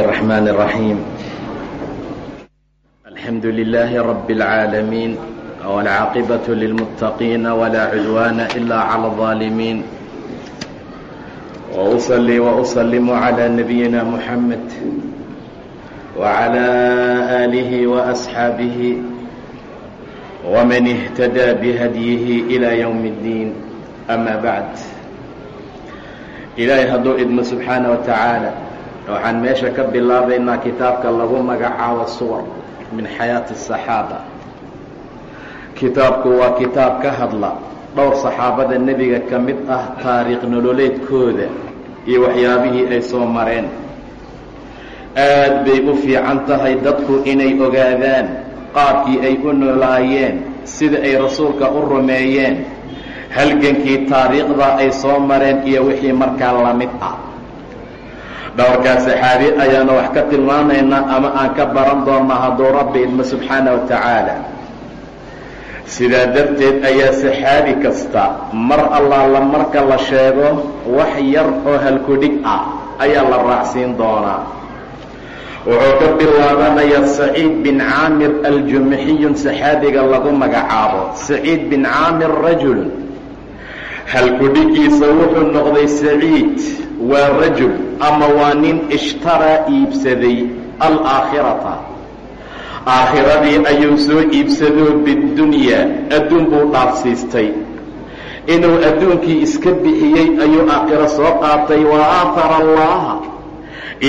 الرحمن الرحيم الحمد لله رب العالمين والعاقبة للمتقين ولا عدوان إلا على الظالمين وأصلي وأسلم على نبينا محمد وعلى آله وأصحابه ومن اهتدى بهديه إلى يوم الدين أما بعد ilaahay hadduu idmo subxaana wa tacaala waxaan meesha ka bilaabaynaa kitaabka lagu magacaabo suwar min xayaati asaxaaba kitaabku waa kitaab ka hadla dhowr saxaabada nebiga ka mid ah taariikh nololeedkooda iyo waxyaabihii ay soo mareen. Aad bay u fiican tahay dadku inay ogaadaan qaabkii ay u noolaayeen sida ay rasuulka u rumeeyeen halgankii taariikhda ay soo mareen iyo wixii markaa la mid ah dhowrkaa saxaabi ayaanu wax ka tilmaamaynaa ama aan ka baran doonnaa hadduu rabbi idmo subxaana wa tacaala. Sidaa darteed ayaa saxaabi kasta mar allaala marka la sheego wax yar oo halkudhig ah ayaa la raacsiin doonaa. Wuxuu ka bilaabanayaa saciid bin caamir aljumxiyun saxaabiga lagu magacaabo. Saciid bin caamir rajulun halkudhigiisa wuxuu noqday saciid waa rajul ama waa nin ishtaraa iibsaday alaakhirata. Aakhiradii ayuu soo iibsadoo biddunyaa adduun buu dhaafsiistay. Inuu adduunkii iska bixiyey ayuu aakhiro soo qaatay wa aahara allaha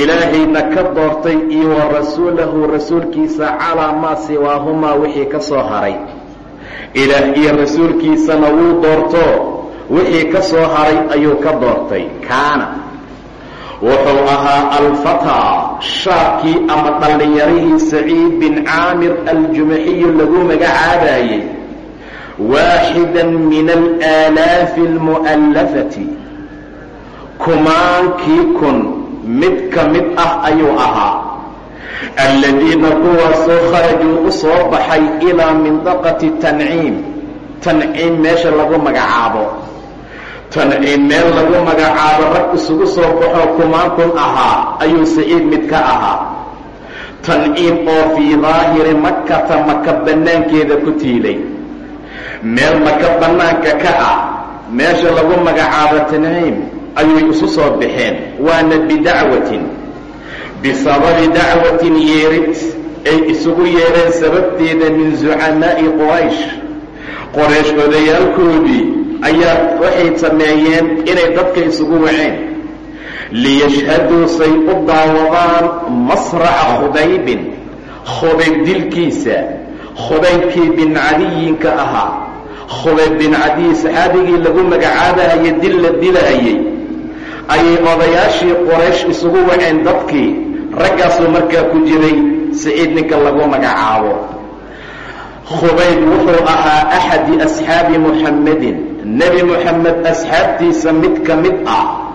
ilaahayna ka doortay iyo wa rasuulahu rasuulkiisa calaa maa siwaahumaa wixii ka soo haray. Ilaah iyo rasuulkiisana wuu doorto wixii ka soo haray ayuu ka doortay. Kaana. Wuxuu ahaa alfataa shaarkii ama dhallinyarihii saciid bin caamir aljumaxiyu lagu magacaabayey waaxidan min alaalaafi almu'allafati. Kumaankii kun mid ka mid ah ayuu ahaa. Alladiina kuwaasoo kharajuu u soo baxay ilaa mindaqati tanciim tanciim meesha lagu magacaabo tanciim meel lagu magacaabo rag isugu soo baxoo kumaan kun ahaa ayuu saciid mid ka ahaa. Tanciim oo fii daahiri makata maka bannaankeeda ku tiilay. Meel maka bannaanka ka ah meesha lagu magacaabo tanciim ayay isu soo baxeen. Waana bidacwatin. Bisababi dacwatin yeerid ay isugu yeedheen sababteeda min zucamaa'i quraysh. Qoraysh odayaalkoodii ayaa waxay sameeyeen inay dadka isugu waceen. liyashhaduu say u daawadaan masraca khubaybin. Khubayb dilkiisa. Khubaybkii bin cadiyinka ahaa. Khubayb bin cadiyi saxaabigii lagu magacaabahaye dil la dilaayey ayay odayaashii qoraysh isugu waceen dadkii. Raggaasuu markaa ku jiray saciid ninka lagu magacaabo. Khubayb wuxuu ahaa axadi asxaabi muxammedin nebi moxamed asxaabtiisa mid ka mid ah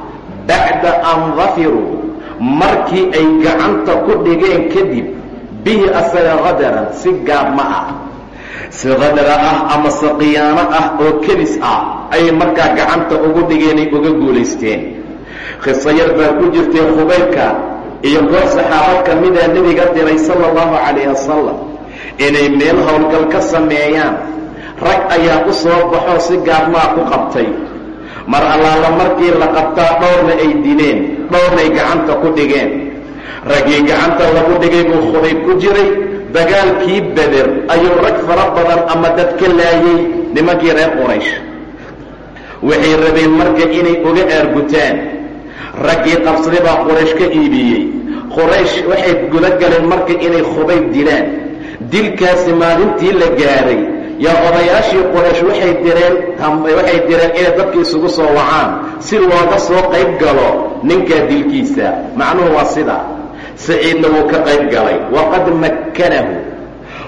bacda an dafiruu markii ay gacanta ku dhigeen kadib bihi asaga qadaran si gaabma ah. Si qadara ah ama si qiyaano ah oo kedis ah ayay markaa gacanta ugu dhigeenay uga guulaysteen khiso yar baa ku jirtay khubaybka iyo goor saxaabad ka mida nebiga diray sala allahu calayh wasalam inay meel howlgal ka sameeyaan rag ayaa u soo baxoo si gaabmaa ku qabtay. Mar allaala markii la qabtaa dhowrna ay dileen dhowrnay gacanta ku dhigeen. Raggii gacanta lagu dhigay buu khubayb ku jiray dagaalkii beder ayuu rag fara badan ama dad ka laayay nimankii reer quraysh. Waxay rabeen marka inay uga aargutaan raggii qabsaday baa quraysh ka iibiyey. Quraysh waxay guda galeen marka inay khubayb dilaan dilkaasi maalintii la gaaray yaa odayaashii qoraysh waxay direen waxay direen inay dadka isugu soo wacaan. Si looga soo qayb galo ninkaa dilkiisa. Macnuhu waa sida. Saciidna wuu ka qayb galay. Waqad makkanahu.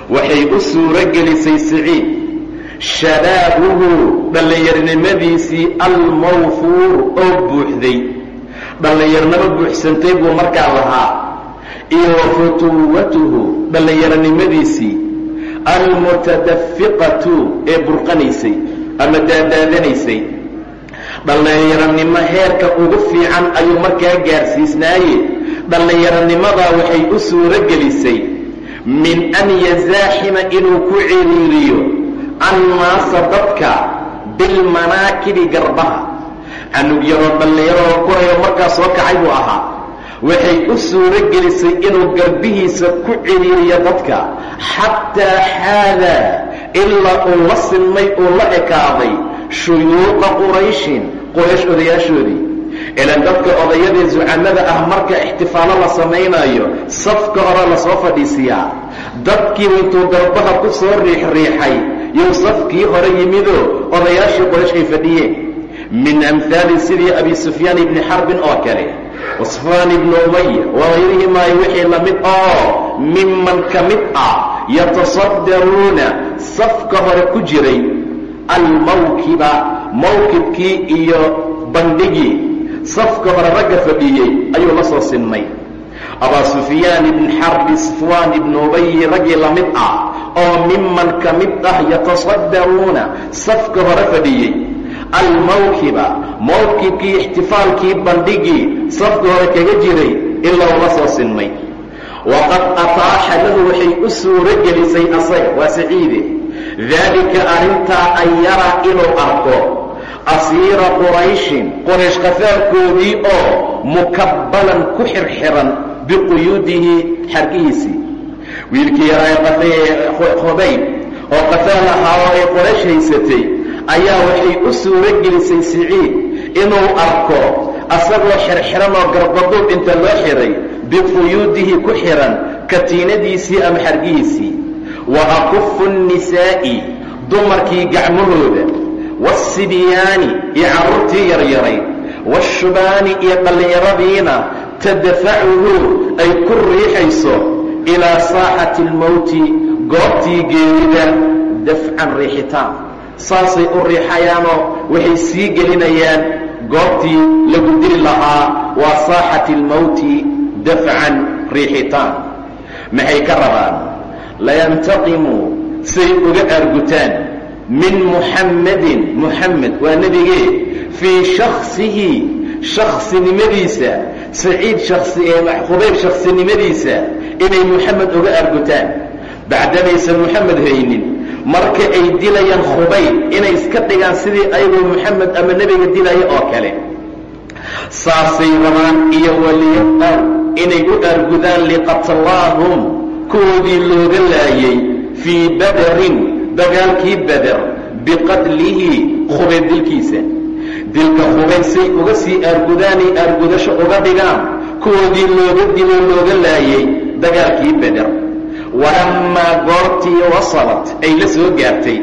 Waxay u suuro gelisay saciid. Shabaabuhu dhallinyarnimadiisii almawfuur oo buuxday. Dhallinyarnimo buuxsantay buu markaa lahaa. Iyo wa futuwatuhu dhallinyaronimadiisii almutadafiqatu ee burqanaysay ama daadaadanaysay. Dhallinyaronimo heerka ugu fiican ayuu markaa gaarsiisnaaye dhallinyaronimadaa waxay u suuro gelisay min an yazaaxima inuu ku ciriiriyo annaasa dadka bilmanaakibi garbaha. Canug yaroo dhallinyaroo korayo markaa soo kacay buu ahaa waxay u suuro gelisay inuu garbihiisa ku ciriiriyo dadka. Xataa xaadaa ilaa uu la sinmay uu la ekaaday shuyuuqa qurayshin quraysh odayaashoodii. Ilan dadka odayadii zucamada ah marka ixtifaalo la samaynayo safka hore la soo fadhiisiyaa. Dadkiiba intuu garbaha ku soo riixriixay yuu safkii hore yimidoo odayaashii quraysh ay fadhiyeen. Min amhaali sidii abi sufyaan ibni xarbin oo kale wasfaan ibnu umaya wagayrihimaa wixii la mid oo miman ka mid ah yatasadaruuna safka hore ku jiray almawkiba mawkibkii iyo bandhigii. Safka hore ragga fadhiyey ayuu la soo sinmay. Abaa sufyaan ibn xarbi safwaan ibnu ubayi raggii la mid ah oo miman ka mid ah yatasadaruuna safka hore fadhiyey almawkiba. Mawkibkii ixtifaalkii bandhigii safka hore kaga jiray ilaa ula soo sinmay. Waqad ataaxa lahu waxay u suuro gelisay asaga waa saciide. Daalika arrintaa an yaraa inuu arko asiira qurayshin qoraysh qafaarkoodii oo mukabbalan ku xirxiran biquyuudihi xargihiisii. Wiilkii yaraa qafee khubayb oo qafaal ahaa oo ay qoraysh haysatay ayaa waxay u suuro gelisay siciid inuu arko asagoo xirxiran oo garbaduub inta loo xiray biquyuudihi ku xihan katiinadiisii ama xargihiisii. Wa akufu nnisaa'i dumarkii gacmahooda. Waasibyaani iyo carruurtii yaryaray. Waashubaani iyo dhallinyaradiina tadafacuhu ay ku riixayso ilaa saaxati almowti goobtii geerida dafcan riixitaan saasay u riixayaanoo waxay sii gelinayaan goobtii lagu dili lahaa waa saaxati almowti dafcan riixitaan. Maxay ka rabaan? Layantaqimuu say uga argutaan min muxammadin muxamed waa nebigee fii shaksihi shaksinimadiisa saciid khubayb shaksinimadiisa inay muxamed uga argutaan. Bacdamaysan muxamed haynin marka ay dilayaan khubayb inay iska dhigaan sidii ayagoo muxamed ama nebiga dilaya oo kale. Saasay rabaan iyo waliyaqaw inay u argudaan liqatlaahum kuwoodii looga laayay fii badarin dagaalkii bader biqatlihi khubayb dilkiisa. Dilka khubayb say uga sii aargudaanay aargudasho uga dhigaan kuwoodii looga diloo looga laayay dagaalkii bader walammaa goortii wasalat ay la soo gaartay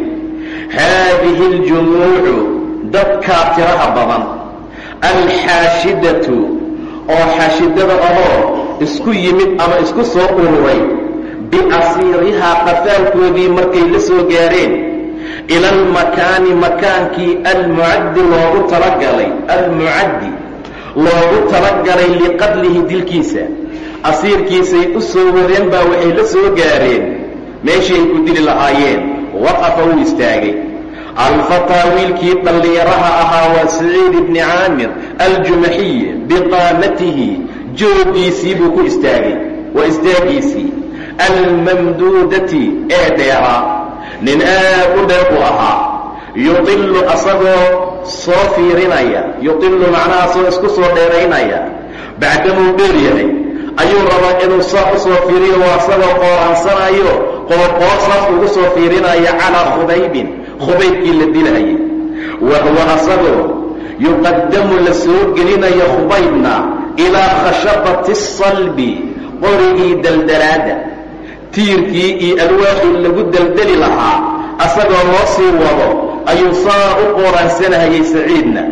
haadihi aljumuucu dadkaa tiraha badan alxaashidatu oo xaashidada ahoo isku yimid ama isku soo ururay biasiirihaa qafaalkoodii markay la soo gaareen ila almakaani makaankii almucaddi loogu talagalay almucaddi loogu talagalay liqatlihi dilkiisa asiirkiisay u soo wadeen baa waxay la soo gaareen. Meeshii ay ku dili lahaayeen. Waqafa wuu istaagay. Alfataa wiilkii dhallinyaraha ahaa waa saciid ibni caamir aljumaxiy biqaamatihi. Joogiisii buu ku istaagay. Waa istaagiisii almamduudati ee dheeraa. Nin aad u dheer buu ahaa. Yudilu asagoo soo fiirinaya. Yudilu macnaha asagoo isku soo dheeraynaya. Bacdamuu dheer yahay ayuu rabaa inuu saa u soo fiiriyo waa asagoo qooransanayo qoorqoor saas ugu soo fiirinaya calaa khubaybin khubaybkii la dilahayay wa huwa asagoo yuqadamu la soo gelinayo khubaybna ilaa khashabati salbi qorigii daldalaada. Tiirkii iyo alwaaxii lagu deldeli lahaa asagoo loo sii wado ayuu saa u qooraansanahayay saciidna.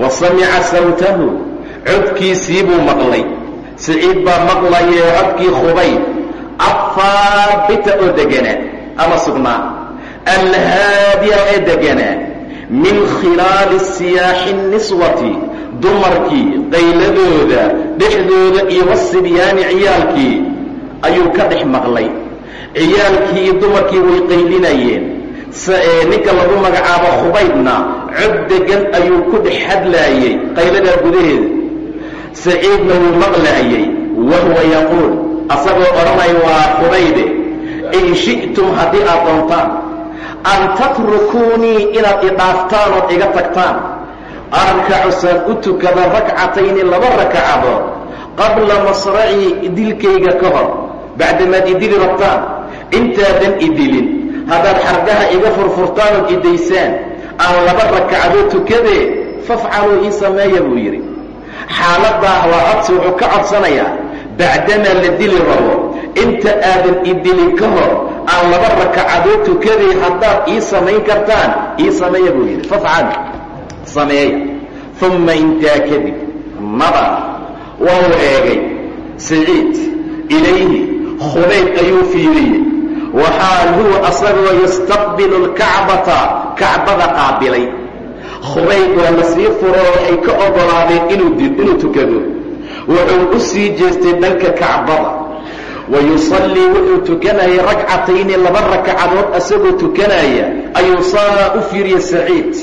Wa samica sawtahu codkiisii buu maqlay saciid baa maqlayee codkii khubayb affaabita oo deganaa ama sugnaa alhaadiya ee deganaa min khilaali siyaaxi niswati dumarkii qayladooda dhexdooda iyo wasibyaani ciyaalkii ayuu ka dhex maqlay. Ciyaalkii iyo dumarkii way qaylinayeen. Ninka lagu magacaabo khubaybna cod degan ayuu ku dhex hadlaayey qayladaa gudaheeda saciidna wuu maqlaayey wahuwa yaquul asagoo odhanaya waa qubayde in shi'tum haddii aad doontaan an tatrukuunii inaad idhaaftaan ood iga tagtaan arkacu saan u tukada rakcatayni laba rakacadood qabla masracii dilkayga ka hor bacdamaad idili rabtaan intaadan idilin haddaad xargaha iga furfurtaan ood idaysaan aan laba rakacadood tukadee fafcaluu ii sameeya buu yidhi xaaladdaa waa codsi wuxuu ka codsanayaa bacdamaa la dili rabo inta aadan idilin ka hor aan laba rakacadood tukadee haddaad ii samayn kartaan ii sameeya buu yidhi. Fafcal sameeya uma intaa kadib nadar waa eegay saciid ilayhi khubayb ayuu fiiriyey. Waxaal huwa asagoo yastaqbilu lkacbata kacbada qaabilay khubayb waa la sii furo waxay ka ogolaadeen inuu tukado. Wuxuu u sii jeestay dhanka kacbada. Wa yusallii wuxuu tukanayay ragcatayni laba rakacadood asagoo tukanaya. Ayuu saa u fiiriye saciid.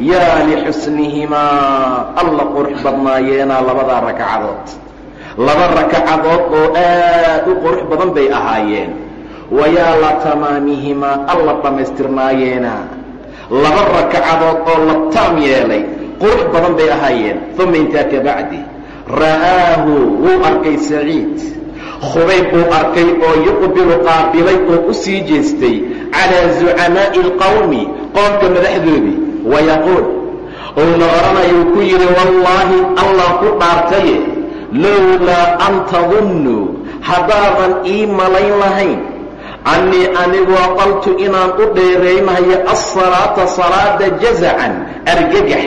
Yaa lixusnihimaa alla qurux badnaayeenaa labadaa rakacadood laba rakacadood oo aad u qurux badan bay ahaayeen. Wayaa la tamaamihimaa alla dhammaystirnaayeenaa laba rakacadood oo la taam yeelay. Qurux badan bay ahaayeen. Uma intaa ka bacdi. Ra'aahu wuu arkay saciid. Khubayb buu arkay oo yuqbilu qaabilay oo u sii jeestay calaa zucamaa'i alqowmi qoomka madaxdoodii wayaquul uuna odhanayuu ku yidhi wallaahi allah ku dhaartaye lowlaa an tadunnuu haddaadan ii malayn lahayn annii anigu aqaltu inaan u dheeraynayo alsalaata salaada jazacan argagax.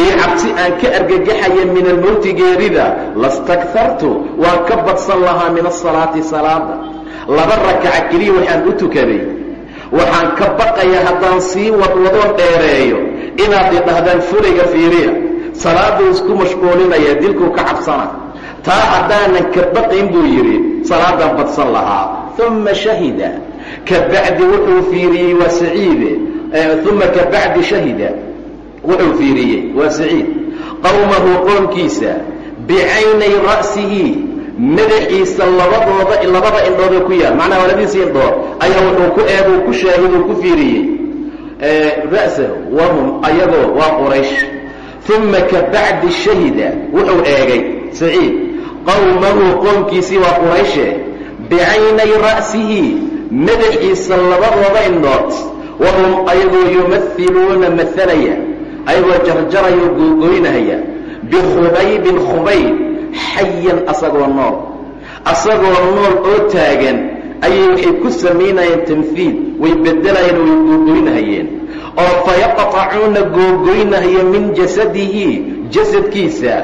Iyo cabsi aan ka argagaxaya min almowti geerida lastakhartu waan ka badsan lahaa min asalaati salaada. Laba rakaca keliya waxaan u tukaday. Waxaan ka baqaya haddaan sii wadwadoon dheereeyo inaad idhahdaan fulayga fiiriya. Salaaduu isku mashquulinaya dilkuu ka cabsana. Taa haddaanan ka baqayn buu yidhi salaadaan badsan lahaa uma shahida ka bacdi wuxuu fiiriyey waa saciide uma ka bacdi shahida wuxuu fiiriyey waa saciid qowmahu qoomkiisa bicaynay ra'sihi madaxiisa labadooda labada indhood oo ku yaal macnaha labadiisa indhood ayaa wuxuu ku eeguu ku shaahid uu ku fiiriyey ra'sahu wahum ayagoo waa quraysh uma ka bacdi shahida wuxuu eegay saciid qowmahu qoomkiisii waa qurayshe bicaynay ra'sihi madaxiisa labadooda indhood wahum ayagoo yumahiluuna mahalaya ayagoo jarjaraya oo googoynahaya bikhubaybin khubayb xayan asagoo nool asagoo nool oo taagan ayay waxay ku samaynayeen tamhiil way bedelayeen way googoynahayeen oo fayaqtacuuna googoynahaya min jasadihi jasadkiisa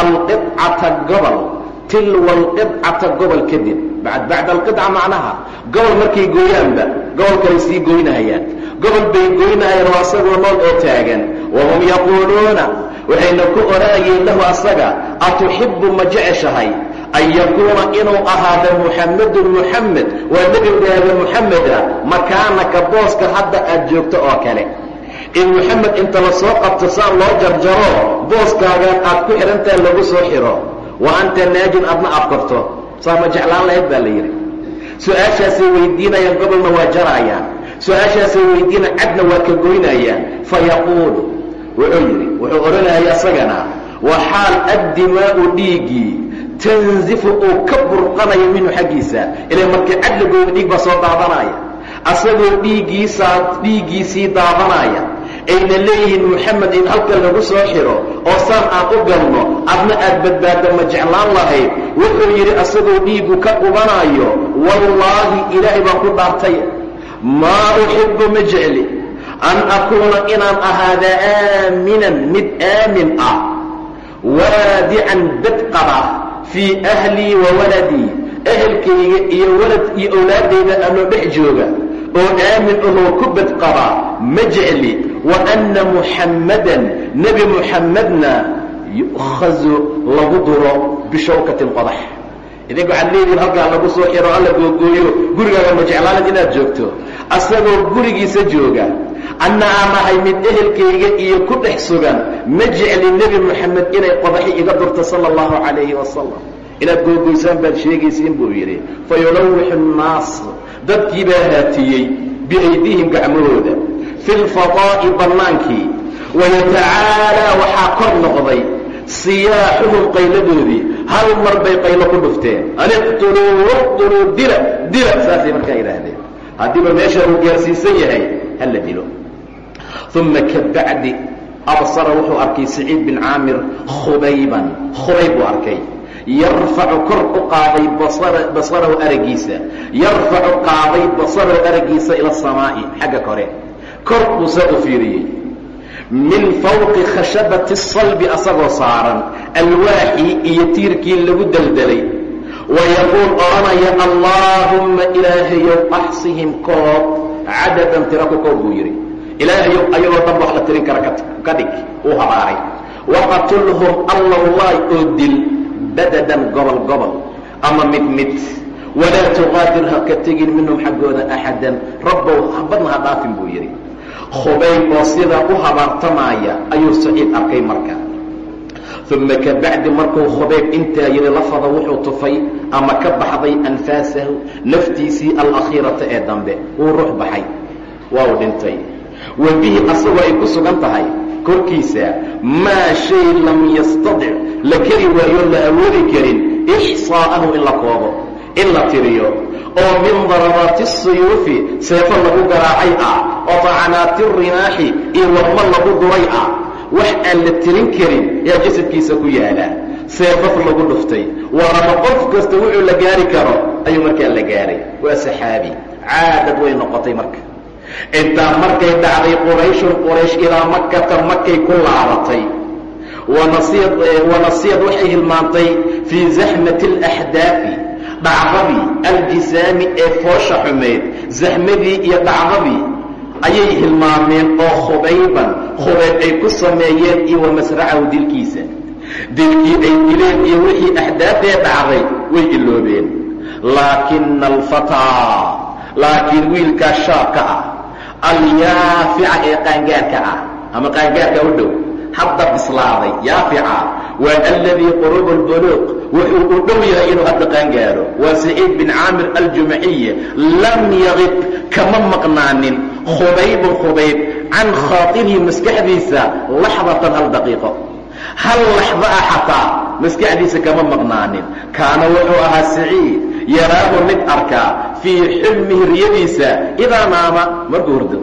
alqidcata gobol tilwa alqidcata gobol kadib. Bacda alqidca macnaha. Gobol markay gooyaanba gobol kalay sii goynahayaan. Gobol bay goynahayaan oo asagoo nool oo taagan. Wahum yaquuluuna waxayna ku odhanayeen lahu asaga atuxibbu ma jeceshahay an yakuuna inuu ahaado muxammedun muxamed waa nebigaaga muxameda makaanaka booska hadda aad joogto oo kale? In muxamed inta la soo qabto saan loo jarjaro booskaagaan aad ku xidhantaha lagu soo xidho wa anta naajin aadna afkarto saa ma jeclaan lahayd baa la yidhi. Su'aashaasay weydiinayaan gobolna waa jaraayaan su'aashaasay weydiina cadna waa ka goynayaan fayaquulu wuxuu yidhi wuxuu odhanaya asagana waxaal addimaa'u dhiiggii tanzifu uu ka burqanayo minhu xaggiisa. Ilaa markii cadligooda dhiig baa soo daadanaya. Asagoo dhiiggiisaa dhiiggiisii daadanaya ayna leeyihiin moxamed in halka lagu soo xidho oo saan aan u galno adna aad badbaadda ma jeclaan lahayd. Wuxuu yidhi asagoo dhiiggu ka qubanaayo wallaahi ilaahay baan ku dhaartay. Maa uxibbu ma jecli. An akuuna inaan ahaada aaminan mid aamin ah waadican bad qaba fii ahlii wa waladii. Ehelkayga iyo walad iyo owlaaddayda anoo dhex jooga oo aamin ahoo ku bad qaba ma jecli anna muxammadan nebi muxammadna yu'khazu lagu duro bishawkatin qodax idinka waxaad leedihin halkaa lagu soo xiro alla googooyo gurigaaga ma jeclaalid inaad joogto asagoo gurigiisa jooga anna aan ahay mid ehelkayga iyo ku dhex sugan ma jecli nebi moxamed inay qodaxi iga durto sala allahu calayhi wasalam inaad googoysaan baad sheegaysiin buu yidhi fa yulawixu nnaas dadkii baa haatiyey biaydihim gacmahooda fi lfadaa'i bannaankii wayatacaalaa waxaa kor noqday siyaaxuhum qayladoodii. Hal mar bay qaylo ku dhufteen. Aniqtuluu waqtuluu dila dila saasay markaa yidhaahdeen. Haddiiba meesha uu gaarsiisan yahay hala dilo. Uma kabacdi absara wuxuu arkay saciid bin caamir khubayban khubayb buu arkay. Yarfacu kor u qaaday basarahu aragiisa. Yarfacu qaaday basarahu aragiisa ila asamaa'i xagga kore kor buu saa u fiiriyey. min fawqi khashabati salbi asagoo saaran alwaaxii iyo tiirkii lagu deldelay wayaquul odhanaya allaahumma ilaahayow axsihim koob cadadan tira ku koob buu yidhi. Ilaahayow ayagoo dhan wax la tirin kara ka dhig uu habaaray. Waqatulhum allallaay oo dil badadan gobol gobol ama mid mid. Walaa tuqaadir ha ka tegin minhum xaggooda axadan rabbow habadna ha dhaafin buu yidhi khubayb oo sidaa u habaartamaaya ayuu saciid arkay marka. Uma kabacdi markuu khubayb intaa yidhi lafada wuxuu tufay ama ka baxday anfaasahu naftiisii alakhiirata ee dambe wuu ruux baxay waa uu dhintay. Wa asagoo ay ku sugan tahay korkiisa maa shay lam yastadic la keri waayo la awoodi karin ixsaa'ahu in la koobo in la tiriyo oo min darabaati suyuufi seefo lagu garaacay ah oo facanaati rimaaxi iyo warmo lagu duray ah wax aan la tirin karin yaa jasadkiisa ku yaalla. Seefaf lagu dhuftay. Warama qof kasta wuxuu la gaari karo ayuu markaa la gaaray. Waa saxaabi. Caadad way noqotay marka. Intaa markay dhacday qurayshun quraysh ilaa makata makay ku laabatay. Wanasiyad waxay hilmaantay fii zaxmati alaxdaafi dhacdadii aljisaami ee foosha xumayd zaxmadii iyo dhacdadii ayay hilmaameen oo khubayban khubayb ay ku sameeyeen iyo wa masracahu dilkiisa. Dilkii ay dileen iyo wixii axdaafee dhacday way iloobeen. Laakina alfataa laakiin wiilkaa shaabka ah alyaafica ee qaangaarka ah ama qaangaarka u dhow hadda bislaaday yaafica waa aladii qurubu lbuluuq wuxuu u dhow yahay inuu hadda qaangaaro. Waa saciid bin caamir aljumaxiy lam yaqib kama maqnaanin. Khubaybun khubayb can khaatirihi maskaxdiisa laxdatan hal daqiiqo. Hal laxda ah xataa maskaxdiisa kama maqnaanin. Kaana wuxuu ahaa saciid yaraahu mid arkaa. Fii xilmihi riyadiisa idaa naama markuu hurdo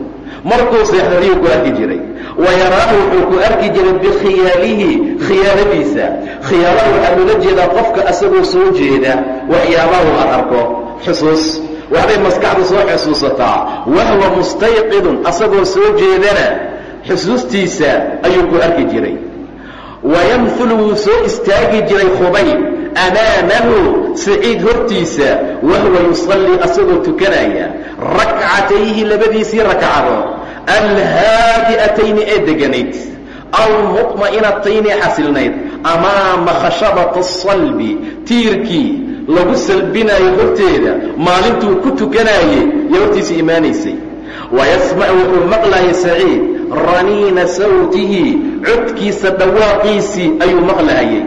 markuu seexdo riyuu ku arki jiray. Wa yaraahu wuxuu ku arki jiray bikhiyaalihi khiyaanadiisa. Khiyaalaha waxaa loola jeedaa qofka asagoo soo jeeda waxyaabahu ad arko. Xusuus. Waxbay maskaxdu soo xusuusataa. Wahwa mustayqidun asagoo soo jeedana xusuustiisa ayuu ku arki jiray. Wayamhulu wuu soo istaagi jiray khubayb amaamahu saciid hortiisa wahwa yusallii asagoo tukanaya. Rakcatayhi labadiisii rakcadood alhaadi'atayni ee deganayd aw muطma'inatayni xasilnayd amaama khashabata asalbi tiirkii lagu salbinaayo horteeda maalintuu ku tukanaayey iyo hortiisa imaanaysay. Wayasmac wuxuu maqlayay saciid raniina sawtihi codkiisa dhawaaqiisii ayuu maqlaayey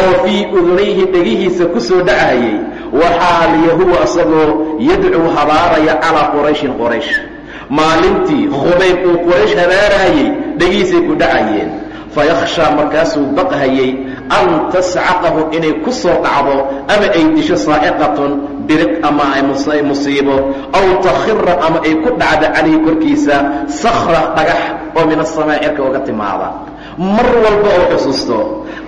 oo fii udunayhi dhegihiisa ku soo dhacayay. Waxaaliya huwa asagoo yadcuu habaaraya calaa qurayshin qoraysh maalintii khubayb uu quraysh habaaraayey dhegihiisay ku dhacayeen. Fayakhshaa markaasuu baqhayey an tascaqahu inay ku soo dhacdo ama ay disho saa'iqatun biriq ama ay musiibo aw takhira ama ay ku dhacdo calayhi korkiisa sakhra dhagax oo min asamaa cirka uga timaada. Mar walba oo xusuusto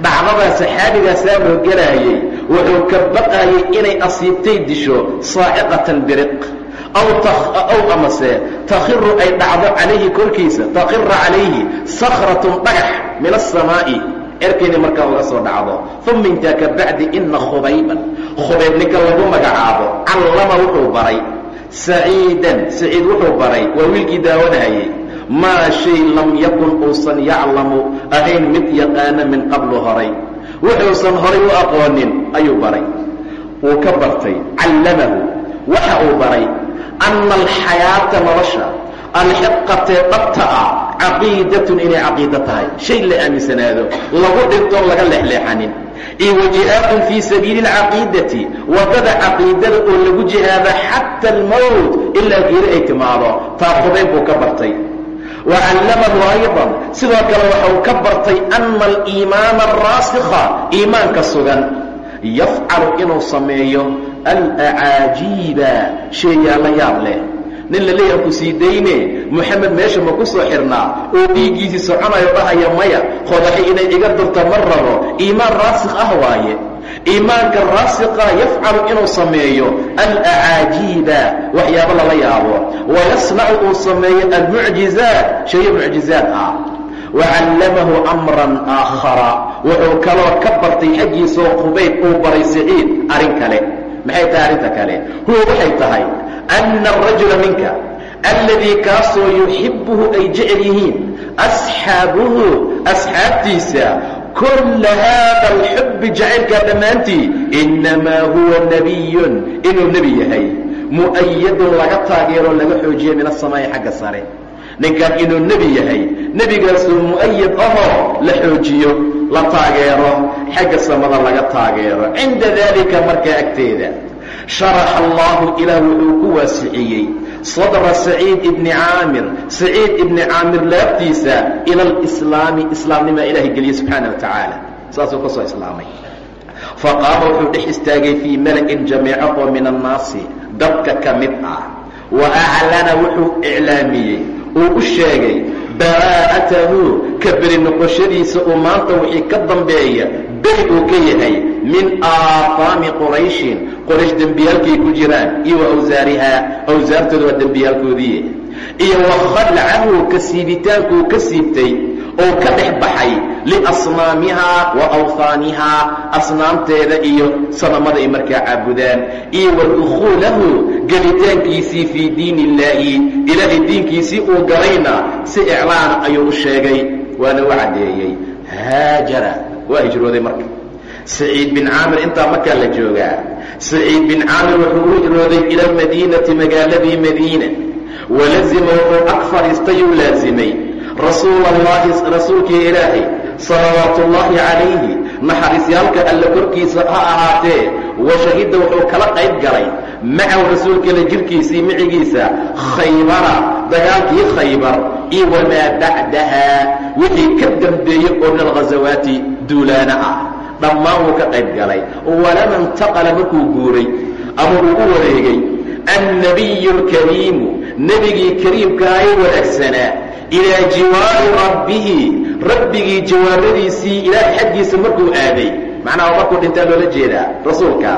dhacdadaa saxaabigaasaa loo gelaayey wuxuu ka baqayay inay asiibtay disho saaciqatan biriq aw amase takhiru ay dhacdo calayhi korkiisa takhira calayhi sakhratun dhagax min asamaa'i erkayna markaa uga soo dhacdo uma intaa ka bacdi ina khubayban khubayb ninka lagu magacaabo callama wuxuu baray saciidan saciid wuxuu baray waa wiilkii daawanahayey maa shay lam yakun uusan yaclamu ahayn mid yaqaana min qablu horay wuxuusan horay u aqoonin ayuu baray wuu ka bartay callamahu waxa uu baray anna alxayaata nolosha alxiqatee dhabta ah caqiidatun inay caqiido tahay shay la aaminsanaado lagu dhintoon laga leexleexanin iyo wajihaadun fii sabiili اlcaqiidati waddada caqiidada oo lagu jihaada xata almowt ilaa geeri ay timaado taa buu ka bartay wa callamahu ayضa sidoo kale waxa uu ka bartay ana aliimaana araasikha iimaanka sugan yafcalu inuu sameeyo alacaajiiba sheeyaa la yaab leh. Nin la leeyaha ku sii dayne moxamed meesha ma ku soo xirnaa oo dhiiggiisii soconayo dhahaya maya qodaxi inay iga durta ma rabo iimaan raasikh ah waaye. Iimaanka raasiqa yafcalu inuu sameeyo alacaajiiba waxyaabo lala yaabo. Wayasnacu uu sameeyo almucjizaat shayo mucjizaad ah wacallamahu amran aakhara wuxuu kaloo ka bartay xaggiisoo qubayd uu baray siciid arrin kale maxay tahay arrinta kale huwa waxay tahay ana arajula ninka alladii kaasoo yuxibuhu ay jecel yihiin asxaabuhu asxaabtiisa kulla haada alxubbi jacaylkaa dhammaantii innamaa huwa nebiyun inuu nebi yahay mu'ayadun laga taageero laga xoojiye min asamaa'i xagga sare ninkan inuu nebi yahay. Nebigaasuu mu'ayad ahoo la xoojiyo la taageero xagga samada laga taageero. Cinda daalika markaa agteeda sharaxa allahu ilaah wuxuu ku waasiciyey. Sadra saciid ibni caamir saciid ibni caamir laabtiisa ila alislaami islaamnimaa ilaahay geliyey subxaana wa tacaala. Saasuu ka soo islaamay. Faqaama wuxuu dhex istaagay fii mala'in jameeco oo min annaasi dadka ka mid ah. Wa aclana wuxuu iclaamiyey uu u sheegay baraa'atahu ka beri noqoshadiisa uu maanta wixii ka dambeeya beri uu ka yahay min aafaami qurayshin qoraysh dembiyaalkay ku jiraan iyo wa awsaarihaa awsaartooda waa dembiyaalkoodii iyo wa khalcahu ka siibitaankuu ka siibtay oo ka dhex baxay liasnaamihaa wa awhaanihaa asnaamteeda iyo sanamada ay markaa caabudaan. Iyo wa dukhuulahu gelitaankiisii fii diin illaahi ilaahay diinkiisii uu galayna si iclaan ayuu u sheegay. Waana u caddeeyey haajara waa hijrooday marka. Saciid bin caamir intaa markaa la joogaa. Saciid bin caamir wuxuu u hijrooday ila almadiinati magaaladii madiina. Walazima wuxuu ag fadhiistay uu laasimay rasuula allahi rasuulkii ilaahay salawaatu ullaahi calayhi naxariisyaalka alla korkiisa ha ahaatee wa shahida wuxuu kala qayb galay. Macahu rasuulkala jirhkiisii micigiisa khaybara dagaalkii khaybar iyo wamaa bacdaha wixii ka dambeeyey oo min alghasawaati duulaana ah. Dhammaan wuu ka qayb galay. Walama intaqala markuu guuray ama uu u wareegay annabiyu alkariimu nebigii kariimkaayo wanaagsanaa ilaa jiwaari rabbihi rabbigii jawaaradiisii ilaahay xaggiisa markuu aaday macnaha markuu dhintaa loola jeedaa rasuulka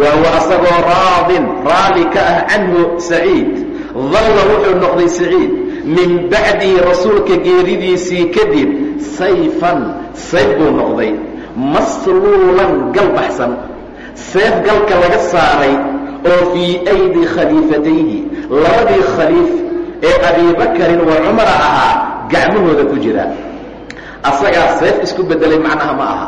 waa huwa asagoo raadin raalli ka ah canhu saciid dalla wuxuu noqday saciid min bacdihi rasuulka geeridiisii kadib sayfan sayf buu noqday masluulan gal baxsan seef galka laga saaray oo fii aydi khaliifatayhi labadii khaliif ee abibakarin wa cumara ahaa gacmahooda ku jira. Asagaa seef isku beddelay macnaha ma aha.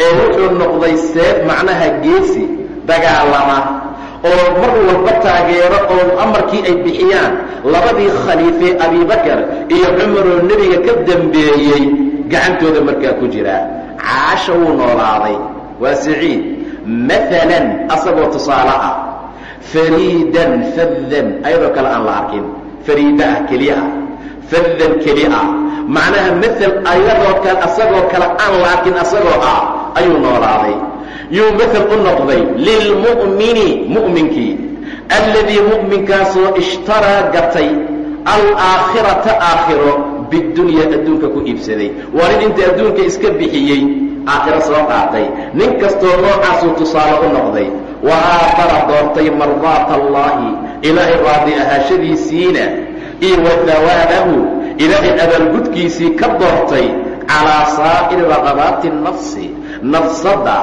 Ee wuxuu noqday seef macnaha geesi dagaalama. Oo mar walba taageero oo amarkii ay bixiyaan labadii khaliifee abibakar iyo cumaroo nebiga ka dambeeyey gacantooda markaa ku jira. Caasha wuu noolaaday. Waa saciid. Maalan asagoo tusaale ah. Fariidan faddan ayadoo kale aan la arkin fariida ah keliya ah faddan keli ah macnaha mael ayadoo kale asagoo kale aan la arkin asagoo ah ayuu noolaaday. Yuu mael u noqday lilmu'mini mu'minkii alladii mu'minkaasoo ishtaraa gatay alaakhirata aakhiro bidunya adduunka ku iibsaday. Waa nin inta adduunka iska bixiyey aakhiro soo qaatay. Nin kastoo noocaasuu tusaale u noqday. Wa aakara doortay mardaata allaahi ilaahay raadi ahaashadiisiina iyo wa hawaabahu ilaahay abaalgudkiisii ka doortay calaa saa'iri raqabaati nafsi nafsadda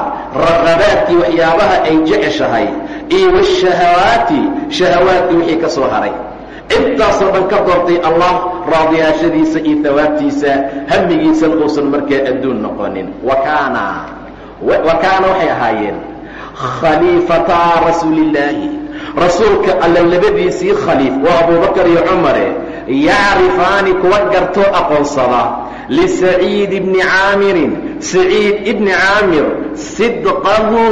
raqabaadkii waxyaabaha ay jeceshahay iyo washahawaati shahawaadkii wixii ka soo haray. Intaasoo dhan ka doortay allah raadiyaashadiisa iyo hawaabtiisa hamigiisana uusan markaa adduun noqonin. Wa kaana wa kaana waxay ahaayeen khaliifataa rasuulillaahi rasuulka alla labadiisii khaliif waa abubakar iyo cumare yacrifaani kuwa gartoo aqoonsada lisaciid ibni caamirin. Saciid ibni caamir sidqahu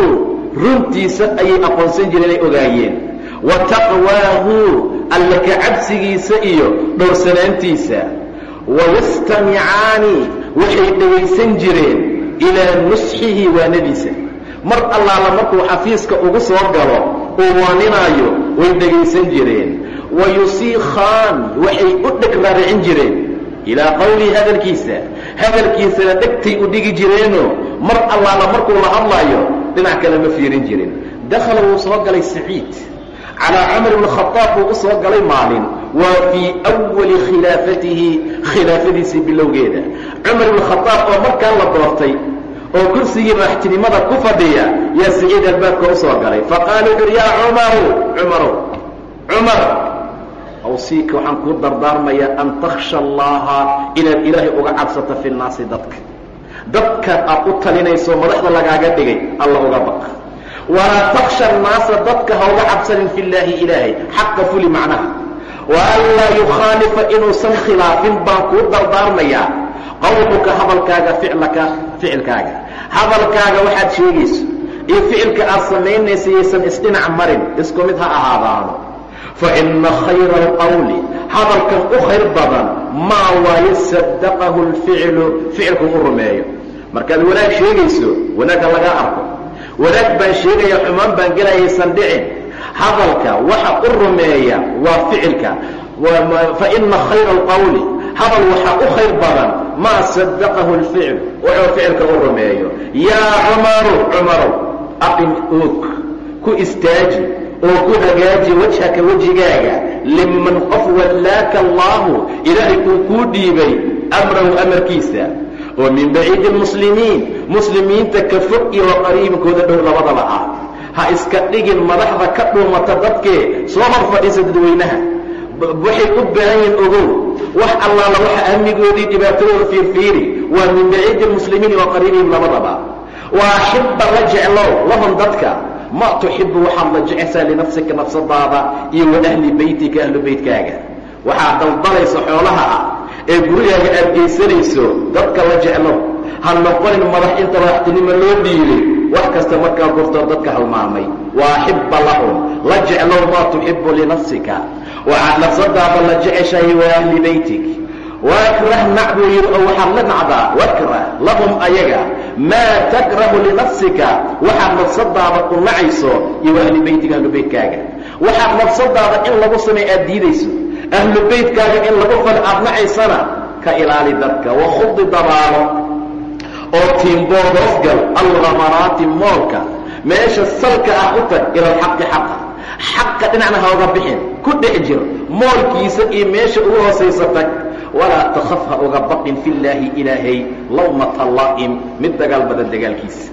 runtiisa ayay aqoonsan jireen ay ogaayeen. Wa taqwaahu alla ka cabsigiisa iyo dhowrsanaantiisa. Wayastamicaani waxay dhegaysan jireen ilaa nusxihi waanadiisa mar allaala markuu xafiiska ugu soo galo uu waaninaayo way dhegaysan jireen. Wayusiikhaan waxay u dheg raaricin jireen. Ilaa qowlihi hadalkiisa. Hadalkiisana dhegtay u dhigi jireenoo mar allaala markuu la hadlaayo dhinac kale ma fiirin jirin. Dakhala wuu soo galay saciid. Calaa cumar ibn khadaab buu galay maalin. Waa fii awali khilaafatihi khilaafadiisii bilowgeeda. Cumar ibn khadaab oo markaa la doortay oo kursigii madaxtinimada ku fadhiya yaa saciid albaabka u soo galay. Faqaala wuxu uhi yaa cumaru cumarow cumar awsiika waxaan kuu dardaarmayaa an takhsha allaha inaad ilaahay uga cabsato fi nnaasi dadka. Dadkan aad u talinayso madaxda lagaaga dhigay alla uga baq walaa takhsha annaasa dadka ha uga cabsanin fi llaahi ilaahay xaqa fuli macnaha. Wa an laa yukhaalifa inuusan khilaafin baan kuu dardaarmayaa. Qowluka hadalkaaga ficlaka ficilkaaga hadalkaaga waxaad sheegayso iyo ficilka aad samaynaysa yaysan isdhinac marin isku mid ha ahaadaano. Fa ina khayra alqawli hadalkan u khayr badan maa waayo sadaqahu lficilu ficilku u rumeeyo. Markaad wanaag sheegayso wanaagga lagaa arko. Wanaag baan sheegaya xumaan baan gelayaysan dhicin. Hadalka waxa u rumeeya waa ficilka. Fa ina khayra alqawli hadal waxaa u khayr badan maa sadaqahu lficl wuxuu ficilka u rumeeyo. Yaa cumaru cumarow aqim oog ku istaaji oo ku hagaaji wajhaka wejigaaga liman qof wallaaka allaahu ilaahay uu kuu dhiibay amrahu amarkiisa. Oo min baciidi lmuslimiin muslimiinta ka fog iyo wa dhow labadaba ah ha iska dhigin madaxda ka dhuumata dadkee soo hor fadhiisa dadweynaha waxay u baahan yihiin ogow wax allaala waxa amnigoodii dhibaatadooda fiirfiiri waa min baciidi lmuslimiin wa qariibihim labadaba. Waa xibba la jeclow lahum dadka. Ma tuxibu waxaad la jeceshaa linafsika nafsadaada iyo wa ahli beytika ahlu beytkaaga. Waxaad daldalayso xoolaha ah ee gurigaaga aad geysanayso dadka la jeclow ha noqonin madax inta madaxtinimo loo dhiibay wax kasta markaa goftoo dadka halmaamay. Waa xibba lahum. La jeclow maa tuxibu linafsika waxaad nafsadaada la jeceshahay wa ahli beytik waakrah nac buu yidhi oo waxaad la nacdaa wakrah lahum ayaga. Maa takrahu linafsika waxaad nafsadaada ku nacayso iyo ahli beytiga ahlu beytkaaga waxaad nafsadaada in lagu samay aad diidayso. Ahlu beytkaaga in lagu fal aad nacaysana ka ilaali dadka wakhudi dabaalo oo tiimboodosgal alramaraati moolka. Meesha salka ah u tag ila xaqa xaqa dhinacna hooga bixin. Ku dhex jir moolkiisa iyo meesha ugu hoosaysa tag. Walaa takhaf ha uga baqin fi llaahi ilaahay lawmata laa'im mid dagaal badan dagaalkiisa.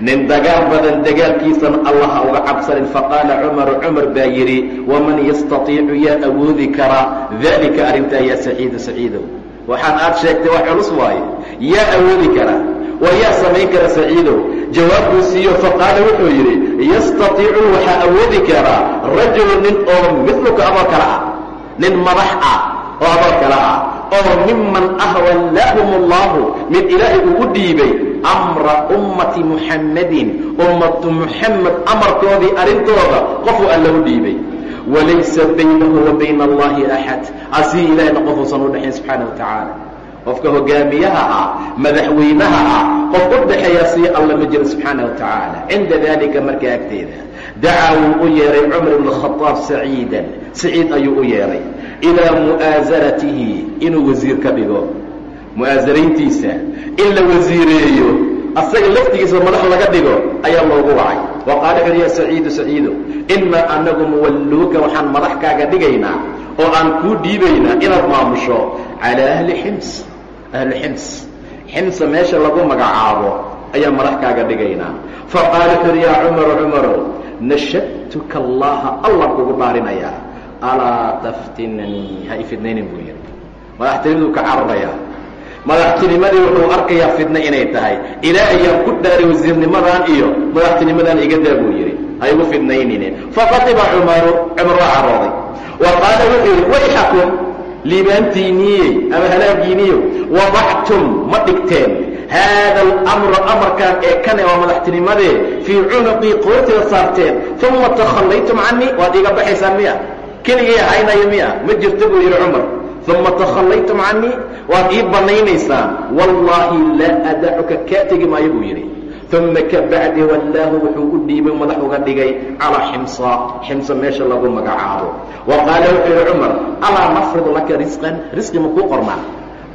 Nin dagaal badan dagaalkiisana allah ha uga cabsanin faqaala cumaru cumar baa yidhi waman yastatiicu yaa awoodi karaa daalika arrintaa yaa saciidu saciidow. Waxaan aad sheegtay wax culus waaye. Yaa awoodi karaa waa yaa samayn kara saciidow jawaabkuu siiyo faqaala wuxuu yidhi yastatiicu waxaa awoodi karaa rajulu nin oo midluka adoo kale ah nin madax ah oo adoo kale ah oo miman ahwallaahum allahu mid ilaahay ugu dhiibay amra ummati muxammadin ummatu muxamed amarkoodii arrintooda qofuu alla u dhiibay. Walaysa baynahu wa bayna allahi axad asii ilahayna qofuusan u dhexayn subxaana wa tacaala qofka hogaamiyaha ah madaxweynaha ah qof u dhaxeeya sii alla ma jiro subxaana wa tacaala cinda dalika markaa agteeda. Dacaa wuu u yeehay cumar ibn khadaab saciidan. Saciid ayuu u yeehay ilaa mu'aasaratihi inuu wasiir ka dhigo. Mu'aasarayntiisa in la wasiireeyo asaga laftigiisa madax laga dhigo ayaa loogu wacay. Wa qaala wuxuuhi ya saciidu saciidow innaa anagu muwalluuka waxaan madax kaaga dhigaynaa oo aan kuu dhiibaynaa inaad maamusho calaa ahli xims ahli xims ximsa meesha lagu magacaabo ayaan madax kaaga dhigaynaa faqaala wuxuuhi yaa cumaru cumarow nashadtuka allaha allah kugu dhaarinayaa alaa taftinanii ha ifidnaynin buu yidhi. madaxtinimaduu ka cararayaa madaxtinimadii wuxuu arkayaa fidno inay tahay. ilaa ayaan ku dhaaray wasiirnimadan iyo madaxtinimadan iga daa buu yidhi. Ha igu fidnaynine faqadiba cumaru cumar waa carooday. wa qaala wuxuu yidhi wayxakum liibaantiiniyey ama halaagiiniyo. Wadactum ma dhigteen. Haada alamru amarkaan ee kane waa madaxtinimadee fii cunuqii qoorteeda saarteen. Uma takhallaytum canii waad iiga baxaysaan miya. Keligay haynaya miya ma jirta buu yidhi cumar. Uma takhallaytum canii waad ii bannaynaysaan wallaahi laa adacuka kaa tegi maayo buu yidhi uma kabacdi wallaahu wuxuu u dhiibay madax uga dhigay calaa ximsa ximsa meesha lagu magacaabo wa qaala wuxuu yidhi cumar alaa nafrid laka risqan risqi ma kuu qornaa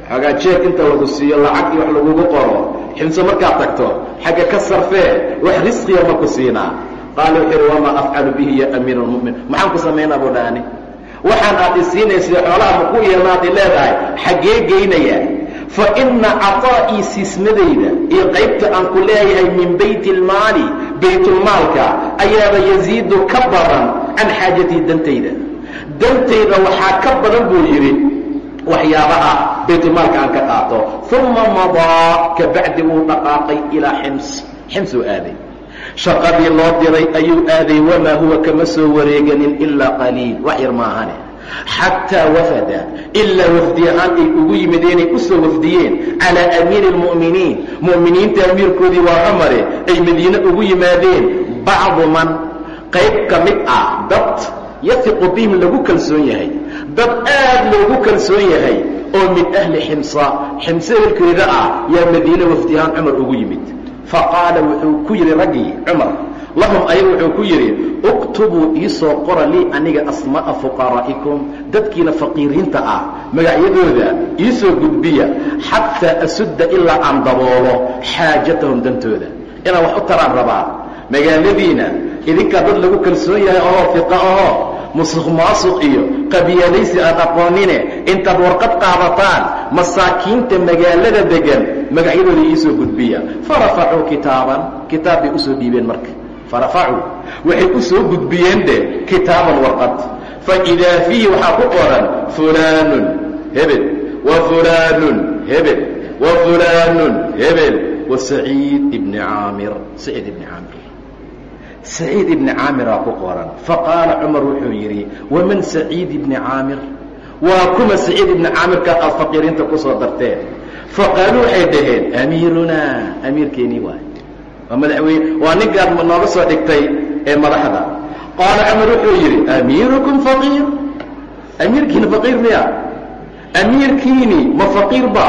xoogaa jeeg inta lagu siiyo lacag iyo wax lagugu qoro ximse markaad tagto xagga ka sarfee wax risqiya ma ku siinaa qaala wuxuu yidhi wamaa afcalu bihi ya amiir almu'min maxaan ku samaynaa buu dhaani waxaan aad i siinaysa xoolaha maku yeelnaad i leedahay xaggee geynayaa fa ina caطaa'ii siismadayda iyo qaybta aan ku leeyahay min bayt اlmaali baytulmaalka ayaaba yaziidu ka badan can xaajatii dantayda. Dantayda waxaa ka badan buu yidhi waxyaabaha baytulmaalka aan ka qaato. Uma madaa kabacdi wuu dhaqaaqay ilaa xims. Ximsuu aaday. Shaqadii loo diray ayuu aaday wamaa huwa kama soo wareeganin ilaa qaliil. Wax yar maahane xataa wafada ilaa wafdi ahaan ay ugu yimideenay u soo wafdiyeen calaa amiiri اlmu'miniin mu'miniinta amiirkoodii waa cumare ay madiine ugu yimaadeen bacdu man qayb ka mid ah dad yafiqu bihim lagu kalsoon yahay dad aad loogu kalsoon yahay oo min ahli ximsa ximse ehelkeeda ah yaa madiine wafdi ahaan cumar ugu yimid faqaala wuxuu ku yidhi raggii cumar lahum ayaga wuxuu ku yidhi uktubuu iisoo qora lii aniga asmaa'a fuqaraa'ikum dadkiina faqiiriinta ah magacyadooda iisoo gudbiya xataa asudda ilaa aan daboolo xaajatahum dantooda. Inaan wax u taraan rabaa magaaladiina idinkaa dad lagu kalsoon yahay oo fiqa ahoo musuq iyo qabiyaalaysi aan aqoonine intaad warqad qaadataan masaakiinta magaalada degan magacyadooda iisoo gudbiya. Farafacuu kitaaban kitaab bay u soo dhiibeen marka farafacuu waxay u soo gudbiyeen de kitaaban warqad. Faidaa fiihi waxaa ku qoran fulaanun hebel wa fulaanun hebel wa fulaanun hebel wa saciid ibni caamir. Saciid ibni caamir. Saciid ibni caamiraa ku qoran. Faqaala cumar wuxuu yidhi waman saciid ibni caamir? Waa kuma saciid ibni caamirka aad faqiiriinta ku soo darteen. Faqaaluu waxay dhaheen amiirunaa amiirkeenii waay waa madaxweyne waa ninkaad nooga soo dhigtay ee madaxda. Qaala cumar wuxuu yidhi amiirukum faqiir. Amiirkiina faqiir miya? Amiirkiini ma faqiir ba?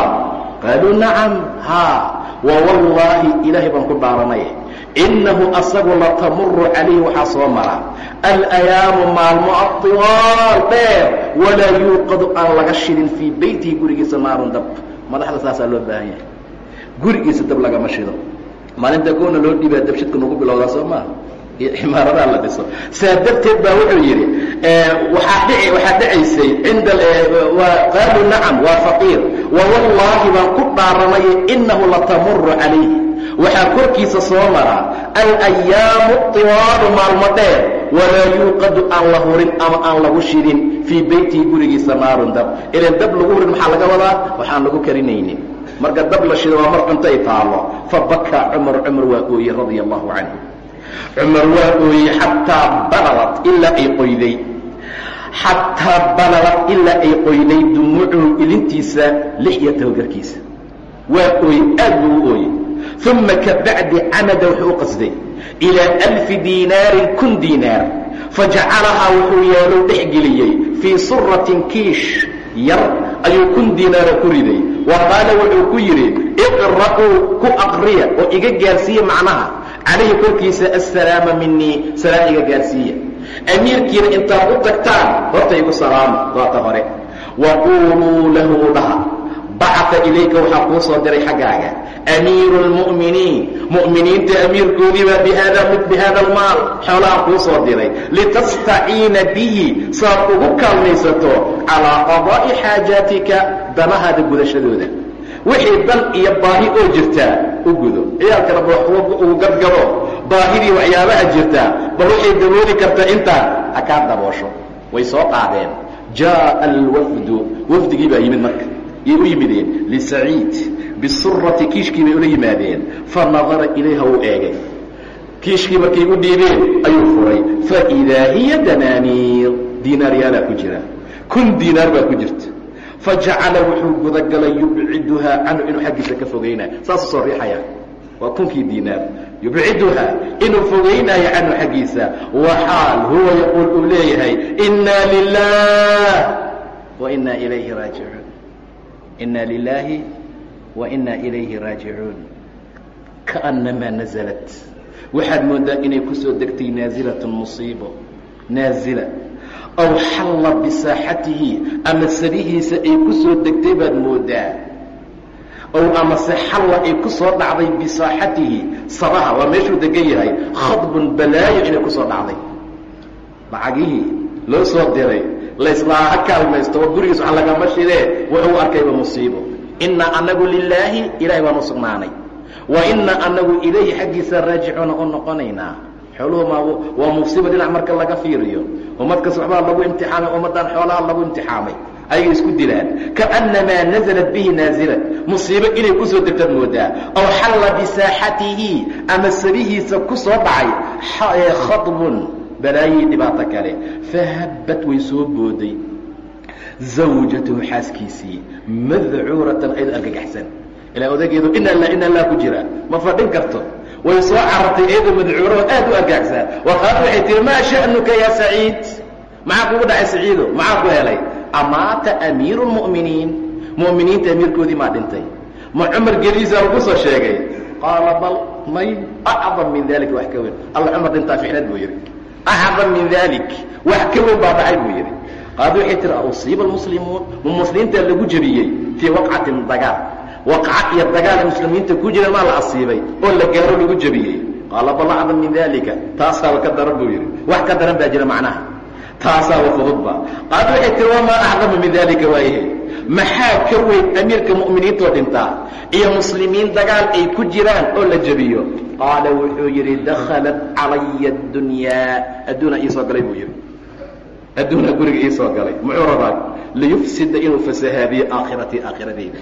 Qaaluu nacam haa wa wallaahi ilaahay baan ku dhaaranay. Innahu asagu latamuru calayhi waxaa soo mara. Alayaamu maalmo atiwaal dheer walaa yuuqadu aan laga shidin fii beytihi gurigiisa naarun dab. Madaxda saasaa loo baahan yahay. Gurigiisa dab lagama shido maalinta koona loo dhiibaa dabshidka nagu bilowdaa soo maa imaaradaa la dhiso. Saa darteed baa wuxuu yidhi waaa dhici waxaa dhacaysay cinda qaaluu nacam waa faqiir. Wa wallaahi baan ku dhaaranay inahu latamuru calayhi. Waxaa korkiisa soo mara alayaamu tiwaalu maalmo dheer walaa yuuqadu aan la hurin ama aan lagu shidin fii beytihi gurigiisa naarun dab. Ilan dab lagu hurin maxaa laga wadaa? Waxaan lagu karinaynin marka dab la shido waa mar cunto ay taalo fabakaa cumar cumar waa ooyey radia allahu canhu cumar waa ooyey xataa balalat ilaa ay qoyday. Xataa balalat ilaa ay qoyday dumuucuhu ilintiisa lixyatahu garkiisa waa ooyey aad buu u ooyey uma kabacdi camada wuxuu u qasday. Ilaa alfi diinaarin kun diinaar fajacalahaa wuxuu yeelou dhex geliyey. Fii suratin kiish yar ayuu kun diinaara ku riday wa qaala wuxuu ku yidhi iqra'uu ku aqriya oo iga gaarsiiya macnaha. Calayhi korkiisa assalaama minii salaam iga gaarsiiya. Amiirkiina intaad u tagtaan horta igu salaama waata hore. Wa quuluu lahu dhaha bacata ilayka waxaa kuu soo diray xaggaaga amiiru lmu'miniin mu'miniinta amiirkoodiibaa bihada bihada almaal. Xoolaha kuu soo diray. Litastaciina bihi. Saad ugu kaalmaysato calaa qadaa'i xaajaatika danahaada gudashadooda. Wixii dan iyo baahi oo jirtaa u gudo. Ciyaalkana ba ugu gadgado. Baahidii waxyaabaha jirtaa bal waxay dabooli kartaa intaan ha kaa daboosho. Way soo qaadeen. Jaaa alwafdu. Wafdigii baa yimid marka. Yay u yimideen lisaciid bisurati kiishkii bay ula yimaadeen. Fa ilayha wuu eegay. Kiishkii markay u dhiibeen ayuu furay. Faidaa hiya danaaniir diinaaryaalaa ku jira. Kun diinaar baa ku jirta. Fajacala wuxuu gudagalay yubciduhaa canhu inuu xaggiisa ka fogaynaya saasuu soo riixaya waa kunkii diinaar. Yubciduha inuu fogaynaayo canhu xaggiisa. Waxaal huwa yaquul uu leeyahay inaa lilah wa inaa ilayhi raajicuun. Inaa lilaahi wa inaa ilayhi raajicuun kaannamaa nasalat waxaad moodaa inay ku soo degtay naazilatun musiibo. Naazila. Aw xalla bisaaxatihi. Ama sarihiisa ay ku soo degtay baad moodaa. Ow amase xalla ay ku soo dhacday bisaaxatihi. Sabaha waa meeshuu degan yahay. Khadbun balaayo inay ku soo dhacday. Lacagihii loo soo diray. Layslaa ha kaalmaysto. Oo gurigiis wax lagama shidee. Wuxuu arkayba musiibo innaa anagu lilaahi ilahay baan u sugnaanay. Wa innaa anagu ilayhi xaggiisa raajicuuna u noqonaynaa. Xooluhu ma waa musiiba dhinac marka laga fiiriyo. Ummad kas waxbaa lagu imtixaamay ummaddan xoolaha lagu imtixaamay. Ayay isku dilaan. Kaannamaa naزlat bihi naazila. Musiibo inay ku soo degtaad moodaa. Aw xalla bisaaxatihi ama sabihiisa ku soo dhacay. Khadbun balaayii dhibaato kale. Fahabbat way soo booday zawjatahu xaaskiisii madcuuratan ayadoo argagaxsan ilaa odageedu ina la ina laa ku jira ma fadhin karto way soo carartay iyadoo madcuuro aad u argagaxsan waqaala waxay tihi maa sha'nuka ya saciid maxaa kugu dhacay saciido maxaa ku helay amaata amiiru lmu'miniin mu'miniinta amiirkoodii maa dhintay ma cumar gediisa lagu soo sheegay qaala bal may acdam min dalika wax ka weyn alla cumar dhintaa ficnad buu yidhi acdam min dalik wax ka weyn baa dhacay buu yidhi qaad waxay tiri usiiba almuslimuun ma muslimiintaa lagu jebiyey fii waqcatin dagaal waqca iyo dagaal muslimiinta ku jira maa la asiibay oo la gaaro lagu jebiyey qaala bal acdam min dalika taasaaba ka daran buu yidhi wax ka daran baa jira macnaha taasaaba fududba qaad waxay tiri wamaa acdama min dalika waayahe maxaa ka weyn amiirka mu'miniintoo dhintaa iyo muslimiin dagaal ay ku jiraan oo la jebiyo qaala wuxuu yidhi dakhalat calaya adunyaa adduuna ii soo galay buu yidhi adduuna guriga ii soo galay. Muxuu rabaa? Liyufsida inuu fasahaabiyo aakhiratii aakhiradeyda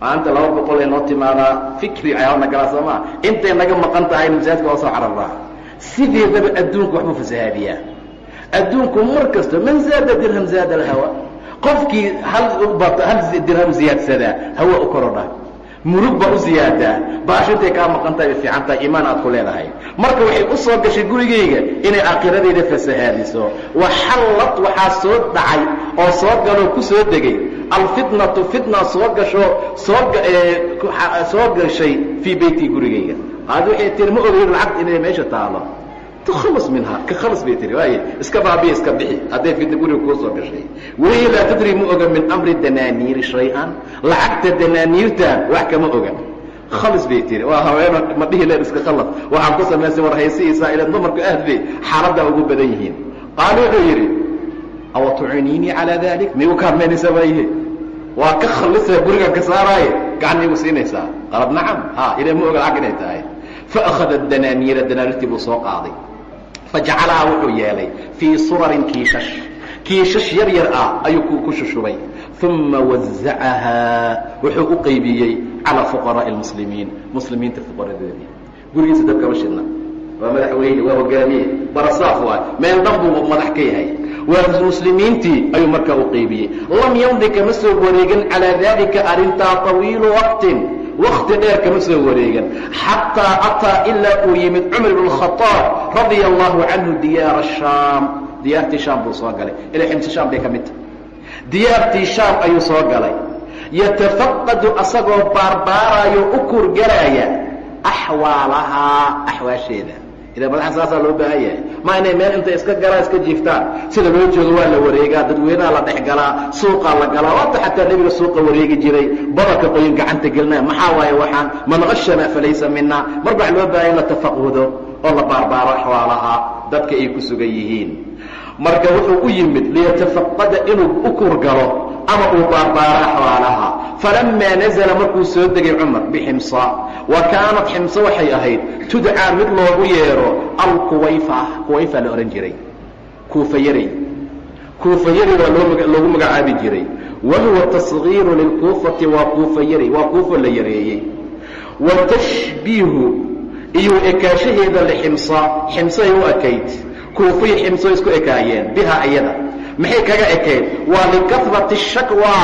maanta laba boqol ee noo timaadaa fikri ayaana galaa soo intay naga maqan tahay masaajidka waa soo cararraa sideedaba adduunku waxbuu fasahaabiyaa? Adduunku mar kasto man zaada dirham zaada alhawa. Qofkii hal hal dirham ziyaadsadaa hawa u korodha murug baa u ziyaadaa? Baasho intay kaa maqan tahay bay fiican tahay iimaan aad ku leedahay. Marka waxay u gashay gurigayga inay aakhiradeeda fasahaadiso. Waxallad waxaa soo dhacay oo soo galoo ku soo degay. Alfitnatu fitna soo gasho soo soo gashay fii beyti gurigayga qaad waxay tiri ma ogeyn lacagta inay meesha taalo tkls minhaa ka khalas bay tiri waay iska baabiya iska bixi hadday fidna guriga kuu soo gashay weliya laa tadri ma oga min amri danaaniiri shay-an lacagta danaaniirta wax kama oga khalas bay tiri waa haween ma dhihi leen iska khalas waxaan ku samaysay war haysihiisaa ilan dumarku aad bay xaaladdaa ugu badan yihiin qaal wuxuu yidhi awa tuciniinii calaa dalik migu kaadmaynaysaa baayihe waa ka khalisaa gurigaan ka saaraaye gacan migu siinaysaa qalab nacam ha ilan ma oga lacag inay tahay faahada danaaniira danaaniirtii buu soo qaaday fajacalahaa wuxuu yeelay fii surarin kiishash kiishash yar yar ah ayuu ku shushubay uma wazacahaa wuxuu u qaybiyey calى fuqaraaءi اlmuslimiin muslimiinta fuqaradoodii gurigiisa dabkama shidna waa madaxweyne waa hogaamiye barasaaf waay meel dhan buu madax ka yahay waa muslimiintii ayuu markaa u qaybiyey lam yamdi kama soo wareegin calىa dalika arintaa طawiilu waqtin wakti dheer kama soo wareegan. Xataa ataa ilaa uu yimid cumar bn khaaab radia allahu canhu diyaara shaam. Diyaartii shaam buu soo galay. Ila ximsi shaam bay ka mid tahay. Diyaartii shaam ayuu soo galay. Yatafaqadu asagoo baarbaarayo u kurgaraaya axwaalahaa axwaasheeda ila madaxa saasaa loo baahan yahay. Ma inay meel intay iska galaan iska jiiftaan. Sida loo joogo waa la wareegaa dadweynaha la dhex galaa suuqaa la galaa waata xataa nebiga suuqa wareegi jiray. Badarka qoyin gacanta gelinaya maxaa waaye waxaan? Man qashana falaysa mina mar baa loo baahanya in la tafaqudo oo la baarbaaro axwaalaha dadka ay ku sugan yihiin. Marka wuxuu u yimid liyatafaqada inuu u kurgalo ama uu baarbaaro axwaalaha falamaa nazla markuu soo degay cumar biximsa wa kaanat ximse waxay ahayd tudcaa mid loogu yeedho alquwayfa quwayfa la odhan jiray kuufayaray kuufayaray waa loogu magacaabi jiray. Wa huwa lilkuufati waa kuufayaray waa kuufo la yareeyey. Wa tashbiihu iyo ekaashaheeda liximsa ximsay u ekayd. Kuufay ximso isku ekaayeen bihaa iyada maxay kaga ekayd waa likafrati shakwa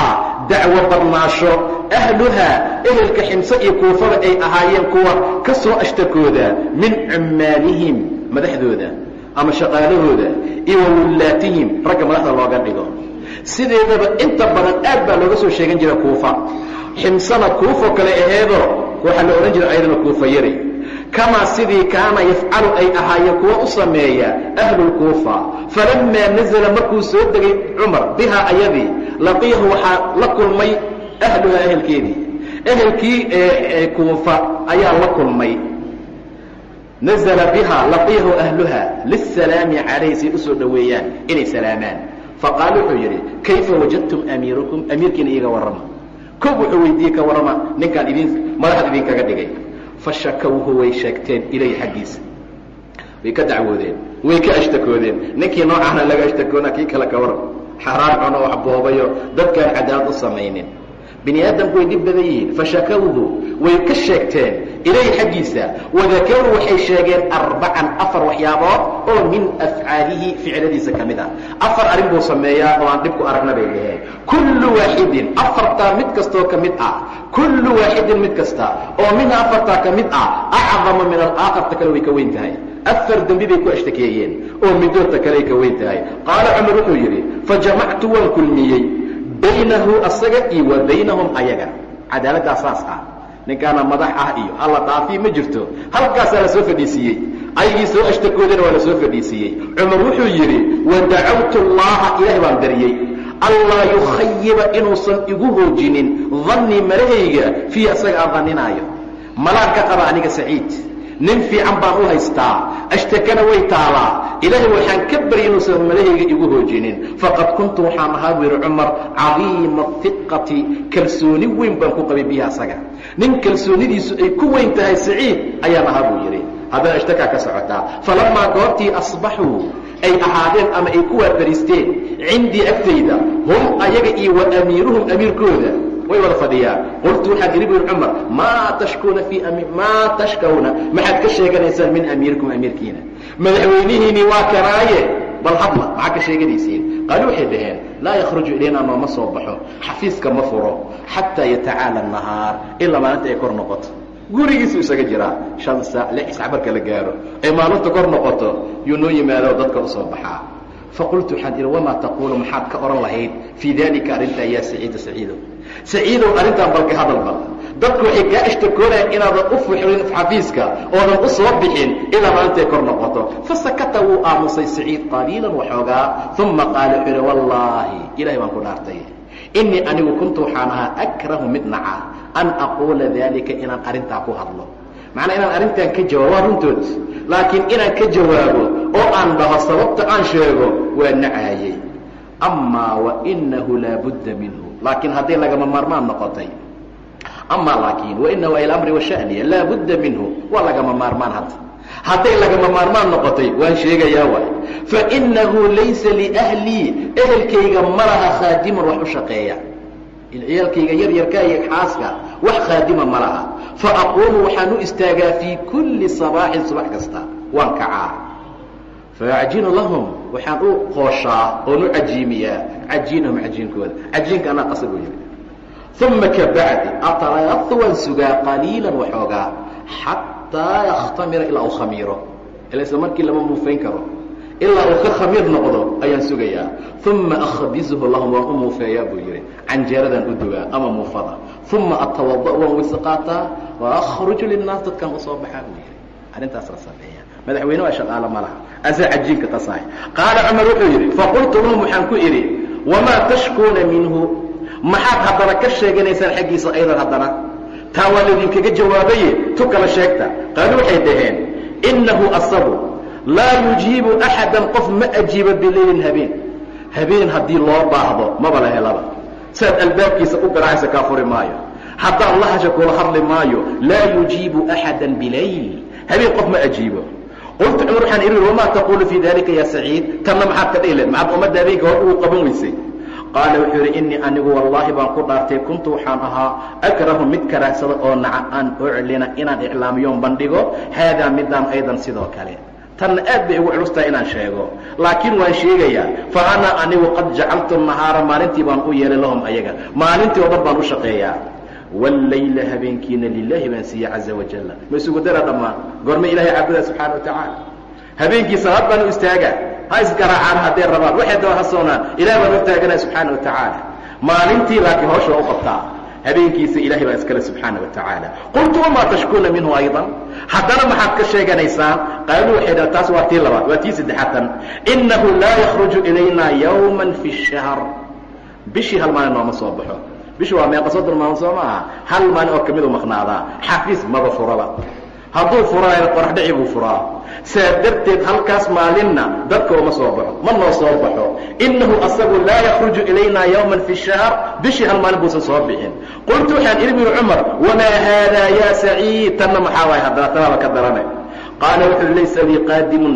dacwo badnaasho ahluhaa ehelka ximse iyo kuufada ay ahaayeen kuwa ka soo ashtakooda min cummaalihim madaxdooda ama shaqaalahooda iyo wa wullaatihim ragga madaxda looga dhigo. Sideedaba inta badan aad baa looga soo sheegan jira kuufa. Ximsana kuufo kale aheedoo waxaa la odhan jira ayadana kuufa yari kamaa sidii kaana yafcalu ay ahaayeen kuwa u sameeya ahlulkuufa falammaa nazala markuu soo degay cumar bihaa ayadii laqiyahu waxaa la kulmay ahluhaa ehelkeedii. Ehelkii kuufa ayaa la kulmay. Nazla bihaa laqiyahu ahluha lisalaami calayh say u soo dhoweeyaan inay salaamaan. Faqaal wuxuu yidhi kayfa wajadtum amiirakum amiirkiina iiga warrama. Koob wuxuu weydiiyey ka warrama ninkaan idin madaxad idinkaga dhigay fashakawhu way sheegteen ilayh xaggiisa. Way ka dacwoodeen way ka ashtakoodeen. Ninkii noocaana laga ashtakoona kii kale ka waran xaaraan cuno wax boobayo dadkaan cadaalad u samaynin. Bini aadamku way dhib badan yihiin. Fashakawhu way ka sheegteen ilayh xaggiisa. Wadakaruu waxay sheegeen arbacan afar waxyaabood oo min afcaalihi ficiladiisa ka mid ah. Afar arrin buu sameeyaa oo aan dhib ku aragna bay dhaheen kullu waaxidin afartaa mid kastoo ka mid ah. Kullu waaxidin mid kasta oo minha afartaa ka mid ah acdama min alaakarta kale way ka weyn tahay. Afar dembi bay ku ashtakeeyeen oo midoodta kale ay ka weyn tahay. Qaala cumar wuxuu yidhi fajamactu waan kulmiyey baynahu asaga iyo wa baynahum ayaga. Cadaaladdaa saas ah. Ninkaana madax ah iyo alla dhaafiy ma jirto. Halkaasaa la soo fadhiisiiyey ayagii soo ashtakoodana waa la soo fadhiisiiyey. Cumar wuxuu yidhi wadacawtu llaha ilaahay baan daryey. Allaa yukhayiba inuusan igu hoojinin dannii malahayga fiihi asaga aan danninaayo malaan ka qaba aniga saciid. Nin fiican baan u haystaa. Ashtakana way taalaa. Ilaahay waxaan ka baryay inuusan malahayga igu hoojinin faqad kuntu waxaan ahaa buu yidhi cumar cadiima iqati kalsooni weyn baan ku qabay bihi asaga. Nin kalsoonidiisu ay ku weyn tahay saciid ayaan ahaa buu yidhi haddana ashtakaa ka socotaa falamaa goortii asbaxuu ay ahaadeen ama ay ku waafariisteen cindii agtayda hum ayaga iyo wa amiiruhum amiirkooda way wada fadhiyaan. Qultu waxaan idhi bui cumar maa tashkuuna fii maa tashkawna? Maxaad ka sheeganaysaan min amiirikum amiirkiina. Madaxweynihiinii waa kanaaye bal hadla maxaad ka sheeganaysiin qaali waxay dhaheen laa yakhruju ilayna nooma soo baxo xafiiska ma furo xataa yatacaala nahaar ilaa maalinta ay kor noqoto gurigiisu isaga jiraa shan saac lix saac marka la gaaro. Ay maalinta kor noqoto yuu noo yimaado dadka u soo baxaa. Faqultu waxaan idhi wamaa taquulu? Maxaad ka odhan lahayd. Fii daalika arrintaa yaa saciida saciidow saciidow arrintaan balka hadalba dadku waxay kaa ishtakoonayaan inaadan u fuxrin xafiiska oodan u soo bixin ilaa maalintay kor noqoto. Fasakata wuu aamusay saciid qaliilan waxoogaa. Uma qaala wuxuu yidhi wallaahi ilahay baan ku dhaartay innii anigu kuntu waxaan ahaa akrahu mid naca an aquula daalika inaan arrintaa ku hadlo. Macnaa inaan arrintan ka jawaabo waa runtood. Laakiin inaan ka jawaabo oo aan dhaho sababta aan sheego waa nacaayey amaa wainahu laa budda minhu. Laakiin hadday lagama maarmaan noqotay. Amaa laakiin wainahu ay lamri washaniya laa budda minhu. Waa lagama maarmaan hadda hadday lagama maarmaan noqotay waan sheegayaa waay. Fainahu laysa liahlii ehelkayga ma laha khaadiman wax u shaqeeya. Ciyaalkayga yaryarka iyo xaaska wax khaadima ma laha. Faaquumu waxaan u istaagaa fii kulli sabaaxin subax kasta waan kacaa. Faacjinu lahum waxaan u qooshaa oon u cajiimiyaa. Cajiinahum cajiinkooda. Cajiinka anaa qasab u yimi uma kabacdi atalaafu waan sugaa qaliilan waxoogaa xataa yakhtamira ilaa uu khamiiro. Ila isla markii lama muufayn karo. Ilaa uu ka khamiir noqdo ayaan sugayaa. Uma akhbizhu lahum waan u muufeeyaa buu yidhi. Canjeeradaan u dugaa ama muufada. Uma atawada waan weyse qaataa. Linnaas dadkaan u soo baxaa buu yidhi. Arrintaas sameeya madaxweyne waa shaqaalo ma laha. Asaa cajiinka qasaay qaala cumar wuxuu yidhi faqultu lahum waxaan ku idhi wamaa tashkuuna minhu? Maxaad haddana ka sheeganaysaan xaggiisa aydan haddana taa waa laydinkaga jawaabaye tu kala sheegta. Qaali waxay dhaheen innahu asagu laa yujiibu axadan qof ma ajiibo bilaylin habeen. Habeen haddii loo baahdo maba la helaba saad albaabkiisa u garaacaysa kaa furi maayo. Haddaad lahasha kula hadli maayo laa yujiibu axada bilayl. Habeen qof ma ajiibo. Qultu cumar waxaan idhi wamaa taquulu fii dalika ya saciid? Tanna maxaad ka dhihi leed maxaad ummadda habeenka hor ugu qaban weysay qaala wuxuu yidhi innii anigu wallaahi baan ku dhaartay kuntu waxaan ahaa akrahu mid karaagsada oo naca an uclina inaan iclaamiyoon bandhigo haadaa midaan aydan sidoo kale. Tanna aad bay igu culustahay inaan sheego. Laakiin waan sheegayaa fa ana anigu qad jacaltu nahaara maalintii baan u yeelay lahum ayaga. Maalintii oo dhan baan u shaqeeyaa. Wاllayla habeenkiina lilaahi baan siiye caza wajala ma isugu dara dhammaan? Goorma ilahay caabudaa subxaana wa tacaala habeenkii salaad baan u istaagaa. Ha isgaraacaan hadday rabaan waxay daba ha soonaan ilaah baan u taaganaa subxaana wa tacaala. Maalintii laakiin hawsha u qabtaa. Habeenkiisa ilaahay baa iskale subxaana wa tacaala. Qultu wamaa tashkuuna minhu aydan? Haddana maxaad ka sheeganaysaan. Qaaluu waxay dhaha taas waa tii labaad waa tii saddexaatan innahu laa yakhruju ilayna yowman fi shahr. Bishii hal maalin nooma soo baxo. Bishi waa meeqa soddon maalin soo ma aha hal maalin oo ka midu maqnaadaa. Xafiis maba furaba hadduu furaayna qorax dhici buu furaa. Saa darteed halkaas maalinna dadka uma soo baxo. Ma noo soo baxo. Innahu asagu laa yakruju ilayna yawman fi shahr. Bishii hal maalin buusan soo bixin. Qultu waxaan idhi binu cumar wamaa haadaa yaa saciid? Tanna maxaa waay haddana? Tanaaba ka darane. Qaala wuxuu laysa lii qaadimun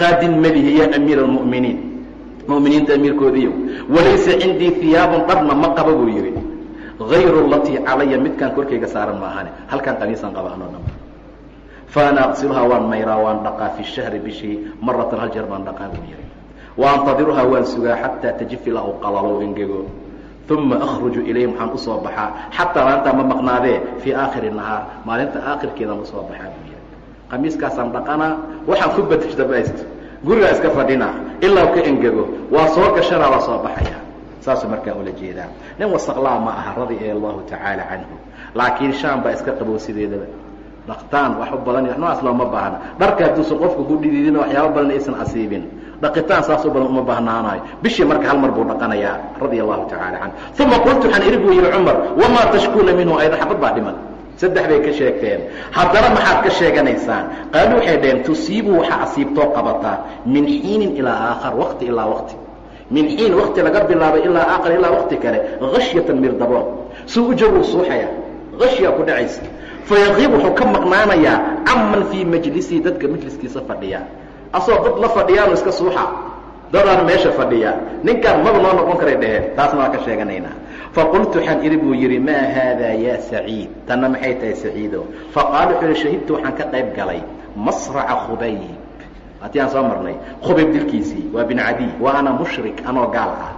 qaadin malihi ya amiira almu'miniin mu'miniinta amiirkoodiiyo walaysa cindii hiyaabun dharna ma qaba buu yidhi. Hayru latii calaya midkaan korkayga saaran maahane. Halkaan qamiisan qaba anoo dhan faana aqsiluhaa waan mayraa waan dhaqaa fi shahri bishii maratan hal jeer baan dhaqaa buu yihi waantadiruhaa waan sugaa xataa tajifi lahu qalalow engego uma akhruju ilayhim waxaan u soo baxaa xataa maalintaa ma maqnaadee fii aakhiri nahaar maalinta aakhirkeedaan u soo baxaa buu yihi qamiiskaasaan dhaqanaa waxaan ku badashdabaysto gurigaa iska fadhinaa ilaa ka engego waa soo gashanaa waa soo baxaya saasuu markaa ula jeedaa nin wasaqlaa ma aha radia allahu tacaala canhu laakiin shaam baa iska qabow sideedaba dhaqtaan wax u badan noocaas looma baahna. Dharka hadduusan qofku ku dhididin waxyaaba badan aysan asiibin dhaqitaan saas u badan uma baahnaanayo. Bishii marka hal mar buu dhaqanayaa radia allahu tacaala canhu. Uma qultu waxaan idhi buu yihi cumar wamaa tashkuuna minhu? Ayda xabad baa dhiman. Saddex bay ka sheegteen. Haddana maxaad ka sheeganaysaan? Qaalu waxay dhaheen tusiibu waxaa asiibtoo qabataa min xiinin ilaa aakhar waqti ilaa waqti. Min xiin wakti laga bilaabay ilaa aakhar ilaa wakti kale hashyatan mirdabood suu u jawuu suuxaya hashyaa ku dhacaysa fayaqiib wuxuu ka maqnaanayaa caman fii majlisii dadka majliskiisa fadhiya asoo dad la fadhiyaanu iska suuxa dadaan meesha fadhiya ninkaan maba noo noqon karay dheheen taasna waa ka sheeganaynaa faqultu waxaan idhi buu yidhi maa haadaa yaa saciid tanna maxay tahay saciido faqaala wuxuu yihi shahidtu waxaan ka qayb galay masraca khubayb haddii aan soo marnay khubayb dilkiisii waa bin cadiy wa ana mushrik anoo gaal ah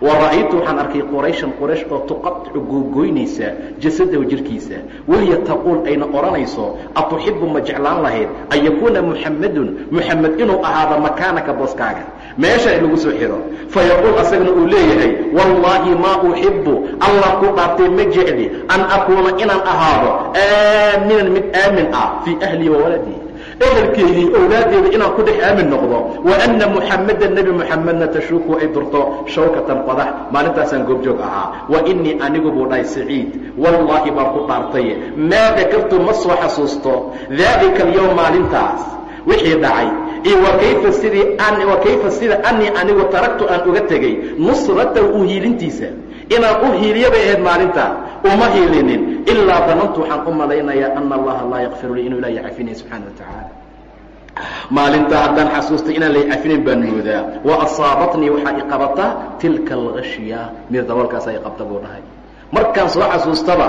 wa ra'aytu waxaan arkay qurayshan quraysh oo tuqaطicu googoynaysa jasadahu jirkiisa wahiya taquul ayna odhanayso atuxibu ma jeclaan lahayd an yakuuna muxamadun muxamed inuu ahaado makaanaka booskaaga. Meesha lagu soo xiro. Fayaquul asagana uu leeyahay wallaahi maa uxibu allah ku dhaartay ma jecli an akuuna inaan ahaado aaminan mid aamin ah fii ahlii wa waladii ehelkeydii owlaadeeda inaan ku dhex aamin noqdo wa anna muxameda nebi muxamedna tashuuku ay durto shawkatan qodax maalintaasaan goobjoog ahaa. Wa innii anigu buu dhahay saciid. Wallaahi baan ku dhaartay. Maa dakartu ma soo xasuusto. Daalika alyowm maalintaas. Wixii dhacay. Kayfa sidii kayfa sida anii anigu taragtu aan uga tegey. Nusratahu u hiilintiisa inaan u hiiliya bay ahayd maalintaa uma hiilinin. Ilaa danantu waxaan u malaynayaa ana allaha laa yakfiru lii inuu ilaah yacafinayo subxaana wa tacaala maalintaa haddaan xasuustay inaan lay cafinayn baan moodaa. Wa asaabatnii waxaa i tilka alghashya. Mir daboolkaasaa i buu dhahay markaan soo xasuustaba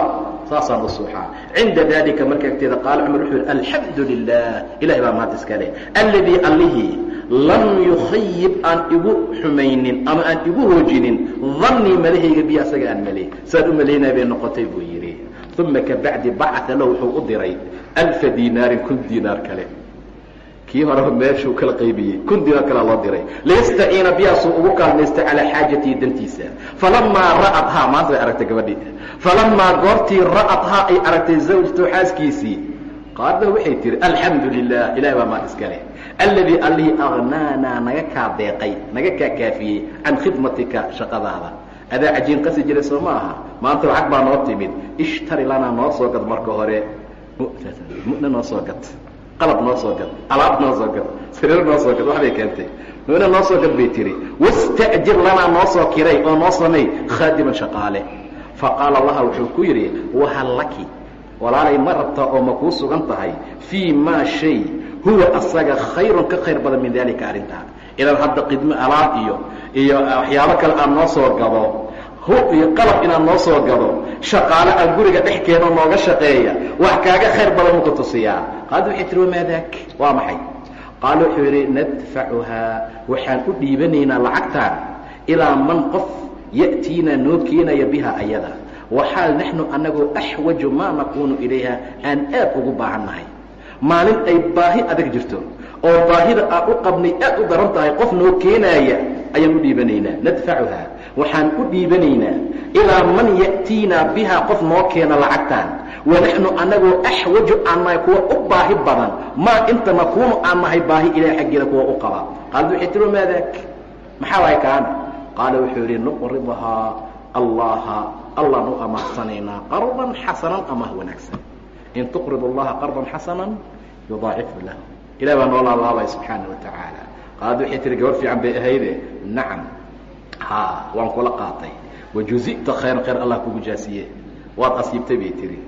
saasaan u suuxaa. cinda dalika marka agteeda qaala cumar wuxuu yidhi alxamdu lilah ilahay baa mahad iska leh alladii allihii lam yukhayib aan igu xumaynin ama aan igu hoojinin dannii malahayga biyo asaga aan maley saan u malaynaya bay noqotay buu yidhi. Uma kabacdi bacaa lahu wuxuu u diray alfa diinaarin kun diinaar kale kii horeba meeshuu kala qaybiyey kun diinaar kalea loo diray. Liyastaciina biyaasuu ugu kaalmaysta calaa xaajatihi dantiisa. Falamaa ra'athaa maanta bay aragtay gabadhii. Falamaa goortii ra'athaa ay aragtay zawjatu xaaskiisii. Qaadna waxay tihi alxamdu lilah ilahi baa maad iska leh. Alladii allihii agnaanaa naga kaa deeqay naga kaa kaafiyey can khidmatika shaqadaada. Adaa cajiin qasi jiray soo ma aha. Maanta lacag baa noo timid. Ishtari lanaa noo soo gad marka hore. Muna noo soo gad qalab noo soo gad alaab noo soo gad sariir noo soo gad waxbay keentay. Muna noo soo gad bay tihi wasta'jir lanaa noo soo kiray oo noo samay khaadiman shaqaale. Faqaala laha wuxuu ku yidhi wahal laki walaalay ma rabtaa oo ma kuu sugan tahay. Fii maa shay huwa asaga khayrun ka khayr badan min daalika arrintaa inaan hadda qidmo alaab iyo iyo waxyaabo kale aan noo soo gado hub iyo qalab inaan noo soo gado shaqaale aan guriga dhex keeno nooga shaqeeya wax kaaga khayr badan muku tusiyaa. Qaad waxay tihi wamaa waa maxay? Qaala wuxuu yidhi nadfacuhaa waxaan u dhiibanaynaa lacagtaan ilaa man qof ya'tiina noo keenaya biha ayada. Waxaal naxnu annagoo axwaju maa nakuunu ilayha aan aad ugu baahan nahay maalin ay baahi adag jirto oo baahida aan u qabnay aad u daran tahay qof noo keenaaya ayaan u dhiibanaynaa. Nadfacuhaa waxaan u dhiibanaynaa ilaa man ya'tiinaa bihaa qof noo keena lacagtaan wanaxnu annagoo axwaju aan kuwa u baahi badan. Maa inta nakuunu aan baahi ilaah xaggeeda kuwa u qaba qaalad waxay tiri maadaak maxaa waay kaana? Qaala wuxuu yidhi nuqriduhaa allaha allaan u amaansanaynaa qardan xasanan amaah wanaagsan. In tuqrid allaha qardan xasanan yudaacifu lahu. Ilah baa noo laalaabaya subxaana wa tacaala. Qaalad waxay tihi gabar fiican bay ahayde nacam ha waan kula qaatay. Wajuzita khayran khayr allah kugu jaasiye. Waad asiibtay bay tihi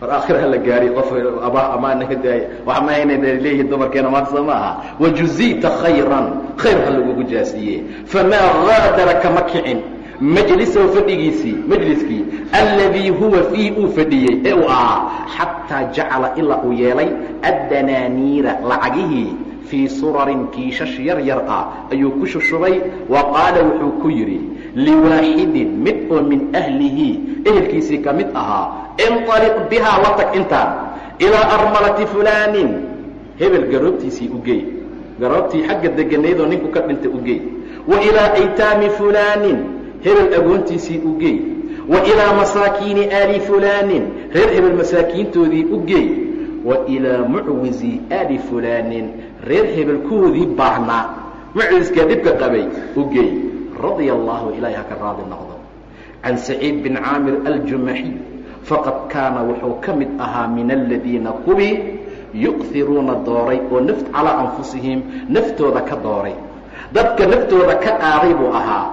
mar aakhira la gaari qof abaa amaanaga daaya wax ma hayna leeyihiin dumarkeena maanta soo ma aha. Wajuzita khayran khayr ha lagugu jaasiye. Famaa gaadara kama kicin majlisahu fadhigiisii majliskii alladii huwa fiih uu fadhiyey ee uu ahaa xataa jacala ilaa uu yeelay addanaaniira lacagihii fii surarin kiishash yar yar ah ayuu ku shushubay wa qaala wuxuu ku yidhi liwaaxidin mid oo min ahlihi. Ehelkiisii ka mid ahaa inطaliq bihaa la tag intaan ilaa armalati fulaanin. Hebel garoobtiisii ugey garoobtii xagga deganaydoo ninku ka dhinta ugey wa ilaa aytaami fulaanin hebel agoontiisii ugey wa ilaa masaakiini aali fulaanin reer hebel masaakiintoodii ugey wa ilaa mucwizi aali fulaanin reer hebelkoodii baahnaa mucwiskaa dhibka qabay ugey radia allahu ilaahay haka raadi noqdo. Can saciid bin caamir aljumaxiy faqad kaana wuxuu ka mid ahaa min aladiina kuwii yu'hiruuna dooray oo naft calaa anfusihim naftooda ka dooray. Dadka naftooda ka qaaday buu ahaa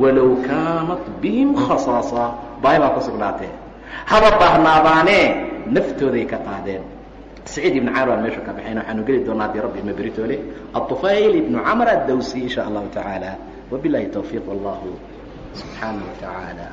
walow kaanat bihim khasaasa. Baahi baa ku sugnaatee. Haba baahnaadaanee naftooday ka qaadeen سعيد بن cmr baan meesha ka bxayn waxaanu geli doonaa adii rabbi ma beritoole الطufayl بن cmr الdawsي in shاء الlahu taعaalى وبالlahi توفيq والlah subحaanaه وتaعaalى